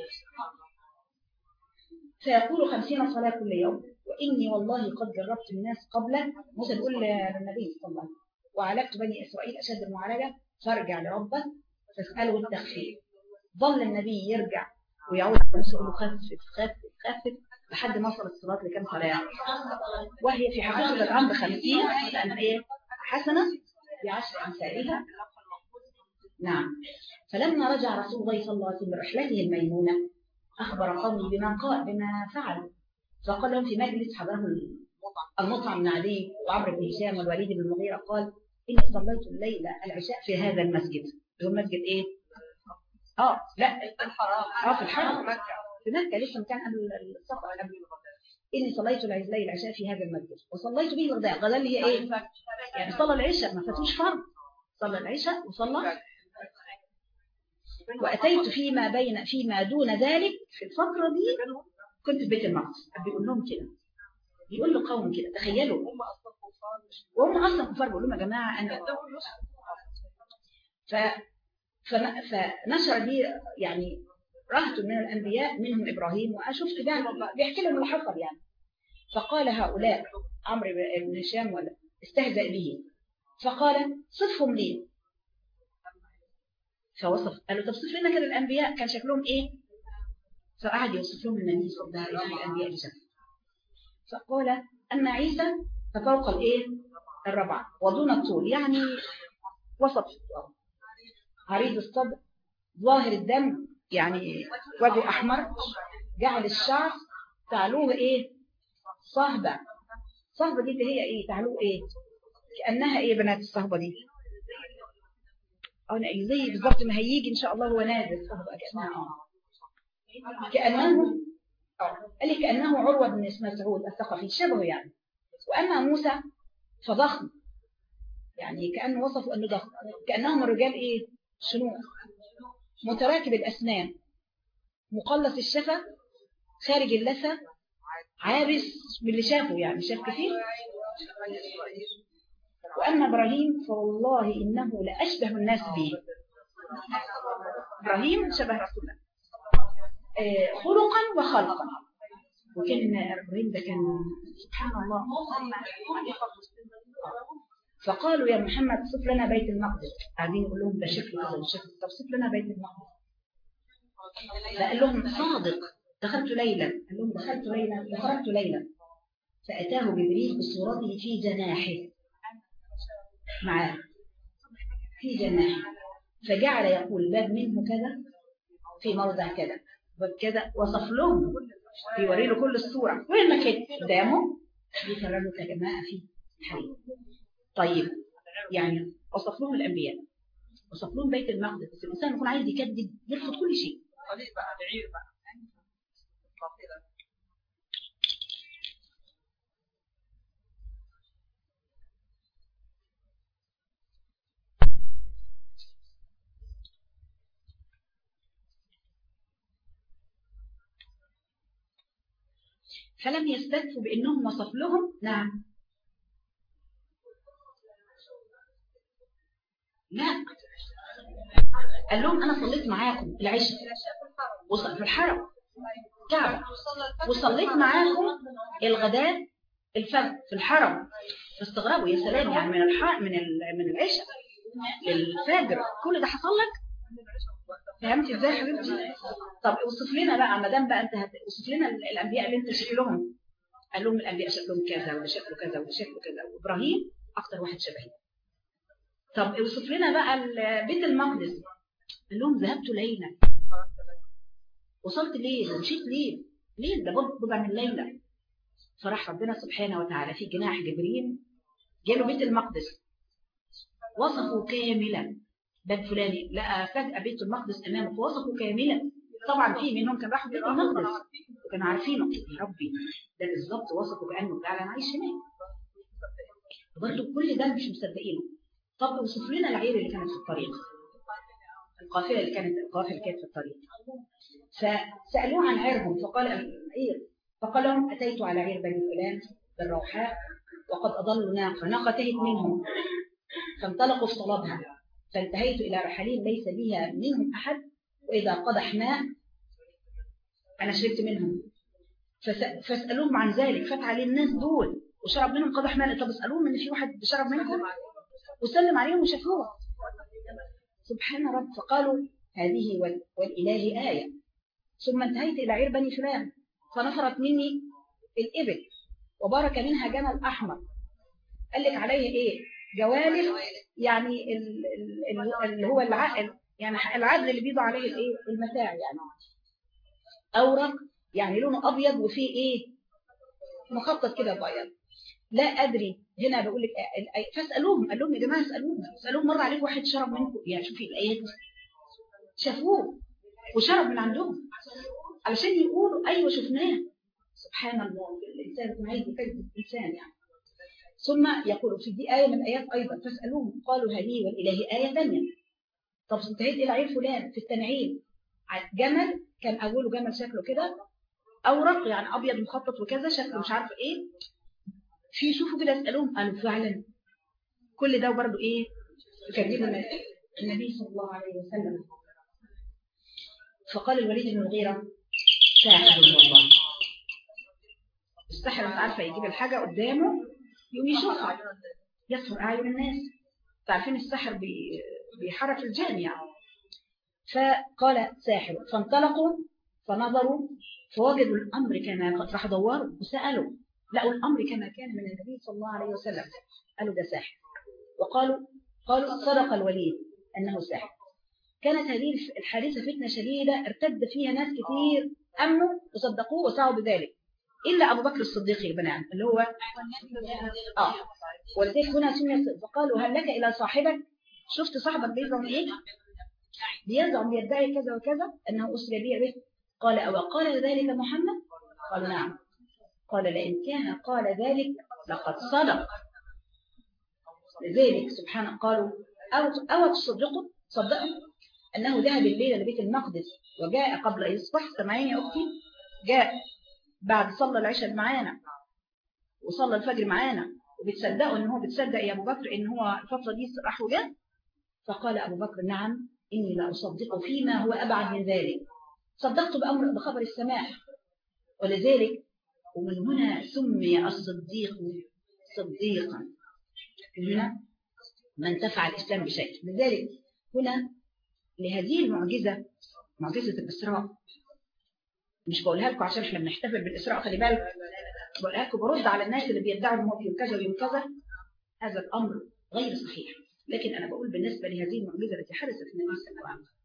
فيقول خمسين صلاة كل يوم. وإني والله قد جربت الناس قبل. موسى يقول للنبي صلى الله عليه وسلم وعالجت بني إسرائيل أشد المعالجة فارجع لربك فاسأله التخفيف. ظل النبي يرجع ويعود يقول له خفف خفف خفف لحد ما وصل الصلاة لكام صلاة وهي في حقيقة الأمر خمسين لأن إيه؟ حسنة بعشر أمثالها. نعم. فلما رجع رسول الله صلى الله عليه وسلم برحلته الميمونة أخبر قومي بما قال بما فعل فقال لهم في مجلس حضره المطعم بن عدي وعمرو بن هشام والوليد بن المغيرة قال إني صليت الليلة العشاء في هذا المسجد. هو مسجد إيه؟ آه لا الحرام. آه في الحرم في مكة. لسه كان قبل السفر قبل إني صليت الليلة العشاء في هذا المسجد. وصليت به الغداء. غداء اللي هي إيه؟ يعني صلى العشاء ما فاتوش فرض صلى العشاء وصلى. وأتيت فيما بين فيما دون ذلك في الفترة دي. كنت في بيت المقدس. بيقول لهم كده. بيقول له قوم كده. تخيلوا. وهم أصلا كفار. بيقول لهم يا جماعة أنا ف فنشر دي يعني رهط من الأنبياء منهم إبراهيم وشفت بقى بيحكي لهم اللي حصل يعني. فقال هؤلاء عمرو بن هشام ولا استهزأ به. فقال صفهم لي. فوصف قال له طب صف لنا كده الانبياء كان شكلهم إيه؟ فقعد يوصف لهم النبي صلى الله عليه وسلم اللي شافهم فقال أما عيسى ففوق الإيه؟ الربع ودون الطول. يعني وسط عريض الصدر ظاهر الدم يعني وجهه أحمر جعل الشعر تعلوه إيه؟ صهبة. صهبة دي اللي هي إيه؟ تعلوه إيه؟ كأنها إيه بنات الصهبة دي؟ أنا زي بالظبط ما هيجي إن شاء الله هو نازل صهبة كأنها آه. كأنه قال لي كأنه عروة بن مسعود الثقفي شبهه يعني. وأما موسى فضخم. يعني كأنه وصفه أنه ضخم. كأنهم الرجال إيه؟ شنو؟ متراكب الأسنان. مقلص الشفة خارج اللثة عابس باللي شافه يعني شاف كثير. وأما إبراهيم فوالله إنه لأشبه الناس به. إبراهيم شبه رسول الله. آه، خلقا وخلقا. وكان إبراهيم ده كان سبحان الله. فقالوا يا محمد صف لنا بيت المقدس. قاعدين يقول لهم ده شكل وشكل طب صف لنا بيت المقدس. فقال لهم صادق. دخلت ليلا قال لهم دخلت ليلا وخرجت ليلا فأتاه جبريل بصورته في جناحه. معاه في جناحه. فجعل يقول باب منه كذا في موضع كذا. باب كذا. وصف لهم. بيوري له كل الصورة. وين ما كان قدامه. بيفرجوا كجماعة في حي طيب يعني وصف لهم الأنبياء وصف لهم بيت المقدس بس الإنسان يكون عايز يكذب يرفض كل شيء. طريق بقى بعير بقى. فلم يستكفوا بأنهم وصف لهم نعم. لا. قال لهم أنا صليت معاكم العشاء. وصل في الحرم. كعبة. وصليت معاكم الغداء الفجر في الحرم. فاستغربوا يا سلام يعني من الحرم من من العشاء للفجر. كل ده حصل لك؟ فهمتي إزاي يا حبيبتي؟ طب اوصف لنا بقى ما دام بقى أنت اوصف لنا ال- الأنبياء اللي أنت شكلهم قال لهم الأنبياء شكلهم كذا وده شكله كذا وده شكله كذا. وإبراهيم أكتر واحد شبهي. طب اوصف لنا بقى بيت المقدس. قال لهم ذهبت ليلا وصلت ليل. ومشيت ليل. ليل ده بضع من ليلة فراح ربنا سبحانه وتعالى في جناح جبريل. جاله بيت المقدس. وصفه كاملا. باب فلاني. لقى فجأة بيت المقدس أمامه. فوصفه كاملا. طبعا في منهم كان راحوا بيت المقدس. وكانوا عارفينه. يا ربي. ده بالظبط وصفه كأنه فعلا عايش هناك. برضه كل ده مش مصدقينه. طب اوصف لنا العير اللي كانت في الطريق. القافلة اللي كانت القافلة اللي كانت في الطريق. فسألوه عن عيرهم فقال العير فقال لهم أتيت على عير بني فلان بالروحاء وقد أضلوا ناقة. ناقة منهم. فانطلقوا في طلبها فانتهيت إلى رحلين ليس بها منهم أحد وإذا قدح ماء أنا شربت منهم. فاسألوهم عن ذلك. فات عليه الناس دول. وشرب منهم قدح ماء. طب اسألوهم إن في واحد شرب منكم؟ وسلم عليهم وشافوه سبحان رب فقالوا هذه وال- والإله آية. ثم انتهيت إلى عير بني فلان فنفرت مني الإبل وبارك منها جمل أحمر. قال لك عليه إيه؟ جوالف يعني ال- ال- ال- اللي هو العقل يعني العدل اللي بيضع عليه الإيه؟ المتاع يعني. أورق يعني لونه أبيض وفيه إيه؟ مخطط كده بيض لا أدري هنا بقول لك ال- ال- فاسألوهم قال لهم يا جماعة اسألوهم اسالوهم مر عليكم واحد شرب منكم يعني شوفي الايات شافوه وشرب من عندهم علشان يقولوا أيوه شفناه. سبحان الله الإنسان عايز يكذب الإنسان يعني. ثم يقول في دي آية من الآيات أيضا فاسألوهم قالوا هذه والإله آية ثانية. طب انتهيت إلى عين فلان في التنعيم جمل كان أوله جمل شكله كده أورق يعني أبيض مخطط وكذا شكله مش عارفة إيه. في شوفوا كده اسألوهم قالوا فعلا. كل ده برضه إيه؟ يكذبنا النبي صلى الله عليه وسلم. فقال الوليد بن المغيرة ساحر والله السحر مش عارفة يجيب الحاجة قدامه يقوم يشوفها. يصفر أعين الناس. تعرفين السحر بي بيحرك الجان يعني فقال ساحر فانطلقوا فنظروا فوجدوا الأمر كما راح دوروا وسألوا لقوا الأمر كما كان من النبي صلى الله عليه وسلم. قالوا ده ساحر وقالوا قالوا صدق الوليد أنه ساحر كانت هذه الحادثة فتنة شديدة ارتد فيها ناس كثير أمنوا وصدقوه وسعوا بذلك. إلا أبو بكر الصديق يا بنات اللي هو آه ولذلك هنا سمي فقالوا هل لك إلى صاحبك؟ شفت صاحبك بيزعم إيه بيزعم يدعي كذا وكذا أنه أسري به. قال أو قال ذلك محمد؟ قال نعم. قال لئن كان قال ذلك لقد صدق. لذلك سبحانه قالوا أو, أو تصدقوا؟ صدقوا. أنه ذهب الليلة لبيت المقدس وجاء قبل أن يصبح سمعين يا أختي. جاء بعد صلى العشاء معانا وصلى الفجر معانا وبتصدقوا إن هو بتصدق يا أبو بكر إن هو الفترة دي راح وجاء فقال أبو بكر نعم إني لا أصدق فيما هو أبعد من ذلك. صدقت بامر بخبر السماء. ولذلك ومن هنا سمي الصديق صديقا. هنا من تفع الإسلام بشيء. لذلك هنا لهذه المعجزة معجزة الإسراء. مش بقولها لكم عشان إحنا بنحتفل بالإسراء خلي بالك بقولها لكم برد على الناس اللي بيدعوا إن هو في كذا ويوم هذا الأمر غير صحيح. لكن أنا بقول بالنسبة لهذه المعجزة التي حدثت في النبي صلى الله عليه وسلم.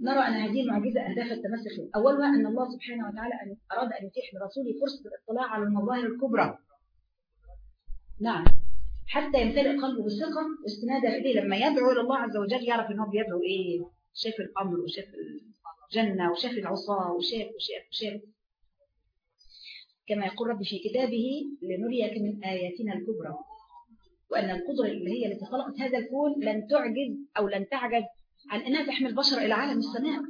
نرى أن هذه المعجزة أهداف التمسك أولها أن الله سبحانه وتعالى أراد أن يتيح لرسوله فرصة الاطلاع على المظاهر الكبرى. نعم. حتى يمتلئ قلبه بالثقة واستنادا إليه لما يدعو إلى الله عز وجل يعرف أن هو بيدعو إيه؟ شاف الأمر وشاف جنة وشاف العصاة وشاف وشاف وشاف كما يقول ربي في كتابه لنريك من آياتنا الكبرى. وأن القدرة اللي هي التي خلقت هذا الكون لن تعجز أو لن تعجز عن أنها تحمل بشر إلى عالم السماء.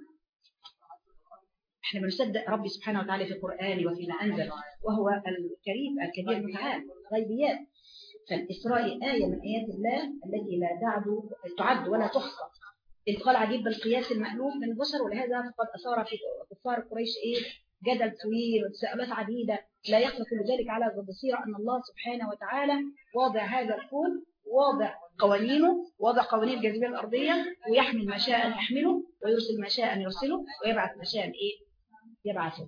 إحنا بنصدق ربي سبحانه وتعالى في القرآن وفيما أنزل وهو الكريم الكبير المتعال غيبيات فالإسراء آية من آيات الله التي لا تعد تعد ولا تحصى. إدخال عجيب بالقياس المألوف من البشر ولهذا فقد أثار في كفار قريش إيه؟ جدل طويل وتساؤلات عديدة. لا يخفى كل ذلك على بصيرة أن الله سبحانه وتعالى واضع هذا الكون واضع قوانينه واضع قوانين الجاذبية الأرضية ويحمل ما شاء أن يحمله ويرسل ما شاء أن يرسله ويبعث ما شاء أن إيه؟ يبعثه.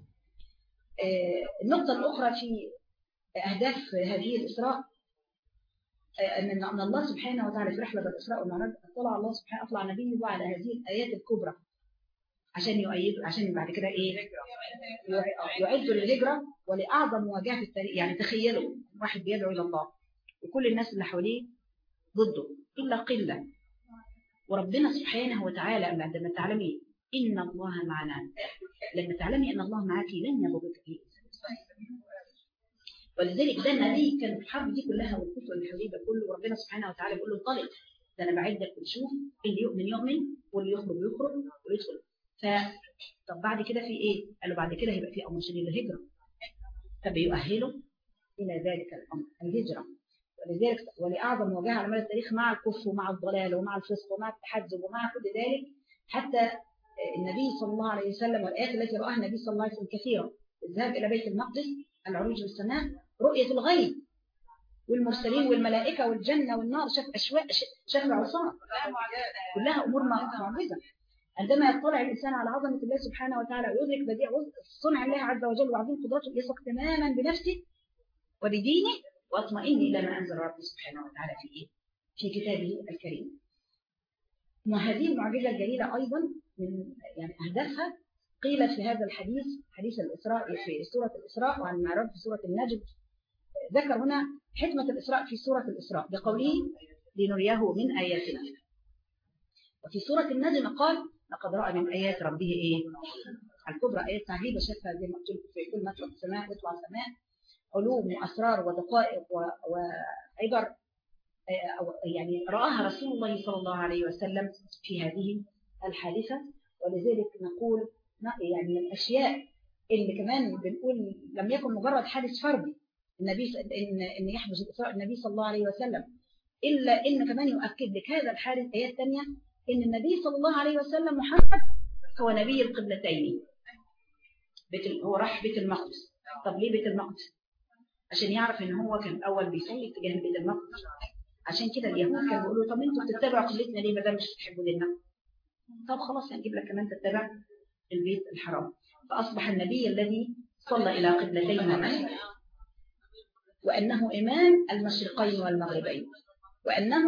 آه النقطة الأخرى في أهداف هذه الإسراء أن أن الله سبحانه وتعالى في رحلة الإسراء والمعراج اطلع الله سبحانه أطلع نبيه على هذه الآيات الكبرى عشان يؤيد عشان بعد كده إيه؟ يعد للهجرة ولأعظم مواجهة التاريخ يعني تخيلوا واحد بيدعو إلى الله وكل الناس اللي حواليه ضده إلا قلة. وربنا سبحانه وتعالى عندما تعلمي إن الله معنا لما تعلمي أن الله معك لن يضرك فيه. ولذلك ده النبي كان في الحرب دي كلها والكفر الحبيبة كله وربنا سبحانه وتعالى بيقول له انطلق. ده أنا بعدك وتشوف اللي يؤمن يؤمن واللي يخرج يخرج ويدخل. ف طب بعد كده في إيه؟ قالوا بعد كده هيبقى في أمر شديد الهجرة. فبيؤهله إلى ذلك الأمر الهجرة. ولذلك ولأعظم على مدى التاريخ مع الكفر ومع الضلال ومع الفسق ومع التحزب ومع كل ذلك حتى النبي صلى الله عليه وسلم والآيات التي رآها النبي صلى الله عليه وسلم كثيرة الذهاب إلى بيت المقدس العروج للسماء رؤية الغيب والمرسلين والملائكة والجنة والنار شاف أشواء شاف العصاة كلها أمور معجزة عندما يطلع الإنسان على عظمة الله سبحانه وتعالى ويدرك بديع صنع الله عز وجل وعظيم قدرته يثق تماما بنفسه وبدينه واطمئن إلى ما أنزل ربي سبحانه وتعالى في إيه؟ في كتابه الكريم. وهذه المعجزة الجليلة أيضا من يعني أهدافها قيل في هذا الحديث حديث الإسراء في سورة الإسراء وعن المعراج في سورة النجم. ذكر هنا حكمة الإسراء في سورة الإسراء بقوله لنريه من آياتنا. وفي سورة النجم قال لقد رأى من آيات ربه إيه؟ الكبرى. آيات عجيبة شافها زي ما قلت في كل مطلع السماء يطلع السماء. علوم وأسرار ودقائق وعبر آه، يعني رآها رسول الله صلى الله عليه وسلم في هذه الحادثة. ولذلك نقول يعني من الأشياء اللي كمان بنقول لم يكن مجرد حادث فردي النبي إن إن يحدث الإسراء النبي صلى الله عليه وسلم إلا إن كمان يؤكد لك هذا الحادث آيات ثانية إن النبي صلى الله عليه وسلم محمد هو نبي القبلتين بيت هو راح بيت المقدس. طب ليه بيت المقدس؟ عشان يعرف إن هو كان الأول بيصلي اتجاه بيت المقدس. عشان كده اليهود كانوا بيقولوا طب أنتوا بتتبعوا قبلتنا ليه ما دام مش بتحبوا ديننا؟ طب خلاص هنجيب لك كمان تتبع البيت الحرام. فأصبح النبي الذي صلى إلى قبلتين ومشرق وأنه إمام المشرقين والمغربين. وأنه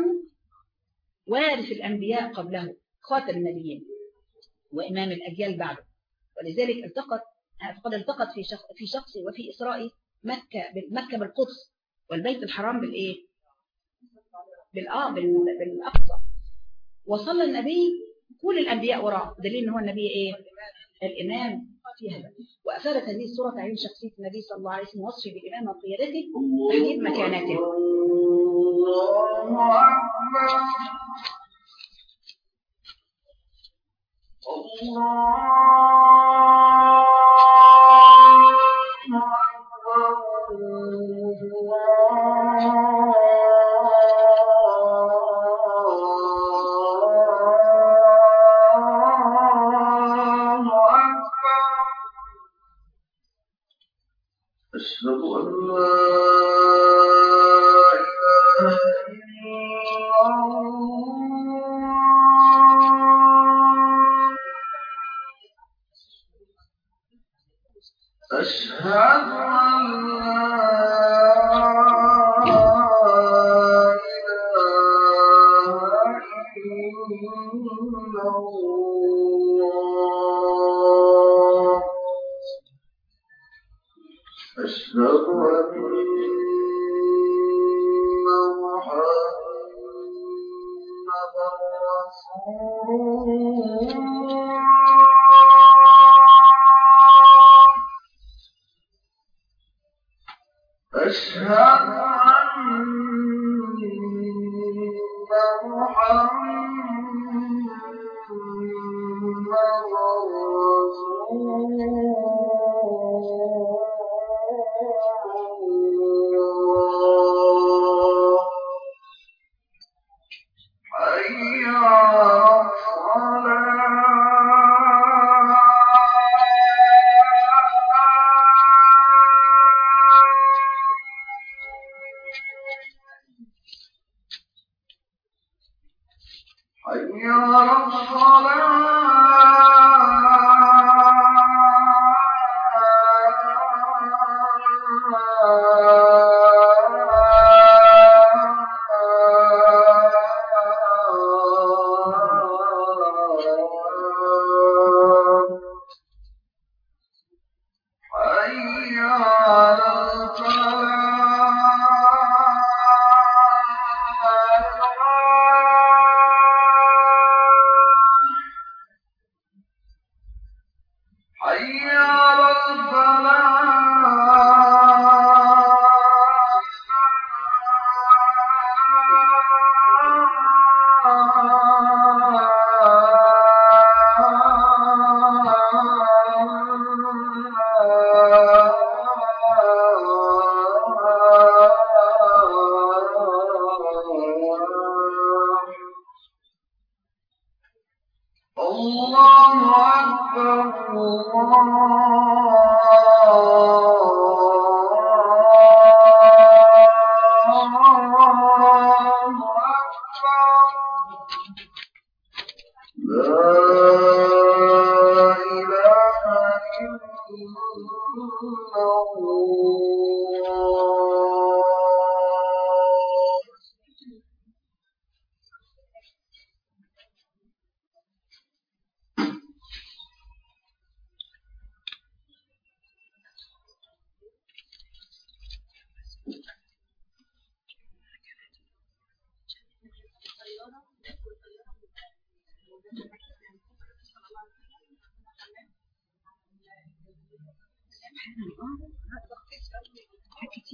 وارث الأنبياء قبله خاتم النبيين. وإمام الأجيال بعده. ولذلك التقط فقد التقط في شخص في شخصه وفي اسرائه مكة مكة بالقدس. والبيت الحرام بالإيه؟ بالآه بال- بالأقصى. وصلى النبي كل الأنبياء وراء دليل إن هو النبي إيه؟ الإمام. في هذا وافادت هذه الصورة تعيين شخصية النبي صلى الله عليه وسلم وصفه بالامامه وقيادته تحديد مكانته. الله أكبر. الله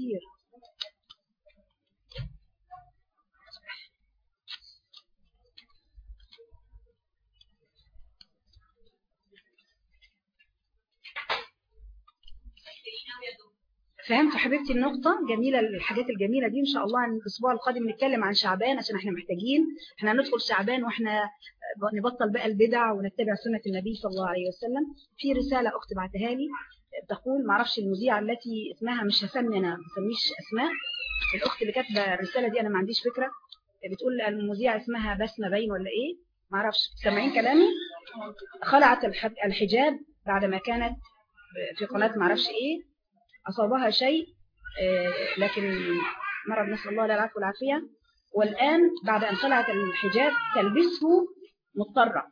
كتير. فهمت حبيبتي النقطة؟ جميلة الحاجات الجميلة دي. إن شاء الله الأسبوع القادم نتكلم عن شعبان عشان إحنا محتاجين. إحنا ندخل شعبان وإحنا نبطل بقى البدع ونتبع سنة النبي صلى الله عليه وسلم. في رسالة أخت بعتها لي. تقول معرفش المذيعة التي اسمها مش هسمي أنا ما بسميش أسماء. الأخت اللي كاتبة الرسالة دي أنا ما عنديش فكرة. بتقول المذيعة اسمها بسمة باين ولا إيه؟ معرفش سامعين كلامي؟ خلعت الح- الحجاب بعد ما كانت في قناة معرفش إيه. أصابها شيء آه، لكن مرض نسأل الله العافية والعافية. والآن بعد أن خلعت الحجاب تلبسه مضطرة.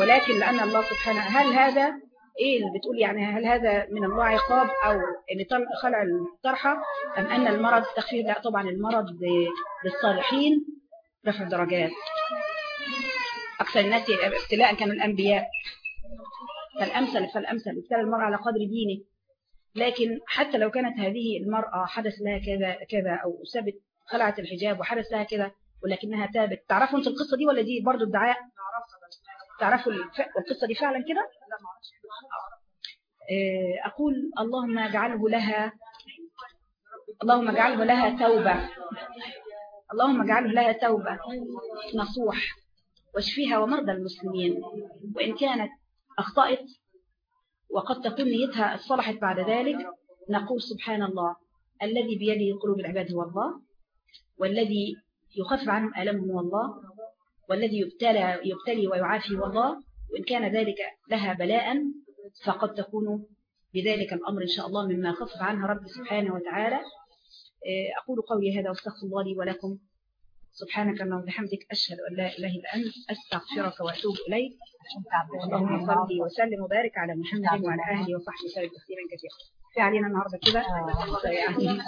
ولكن لأن الله سبحانه هل هذا إيه اللي بتقول يعني هل هذا من الله عقاب إن طل- خلع الطرحة أم أن المرض تخفيف لا طبعا المرض للصالحين رفع درجات أكثر الناس ابتلاء كانوا الأنبياء. فالأمثل فالأمثل ابتلى المرء على قدر دينه. لكن حتى لو كانت هذه المرأة حدث لها كذا كذا أو سبت خلعت الحجاب وحدث لها كذا ولكنها تابت. تعرفوا انت القصة دي ولا دي برضو ادعاء؟ تعرفوا. القصة دي فعلا كده؟ آه، أقول اللهم اجعله لها اللهم اجعله لها توبة. اللهم اجعله لها توبة نصوح واشفيها ومرضى المسلمين. وإن كانت أخطأت وقد تكون نيتها صلحت بعد ذلك نقول سبحان الله الذي بيده قلوب العباد هو الله والذي يخفف عنهم آلامهم هو الله. والذي يبتلى يبتلي ويعافي هو الله وإن كان ذلك لها بلاء فقد تكون بذلك الأمر إن شاء الله مما خفف عنها رب سبحانه وتعالى. إيه، أقول قولي هذا واستغفر الله لي ولكم. سبحانك اللهم وبحمدك أشهد أن لا إله إلا أنت أستغفرك وأتوب إليك. اللهم صل وسلم وبارك على محمد وعلى آله وصحبه وسلم تسليما كثيرا. في علينا النهارده كده. يعني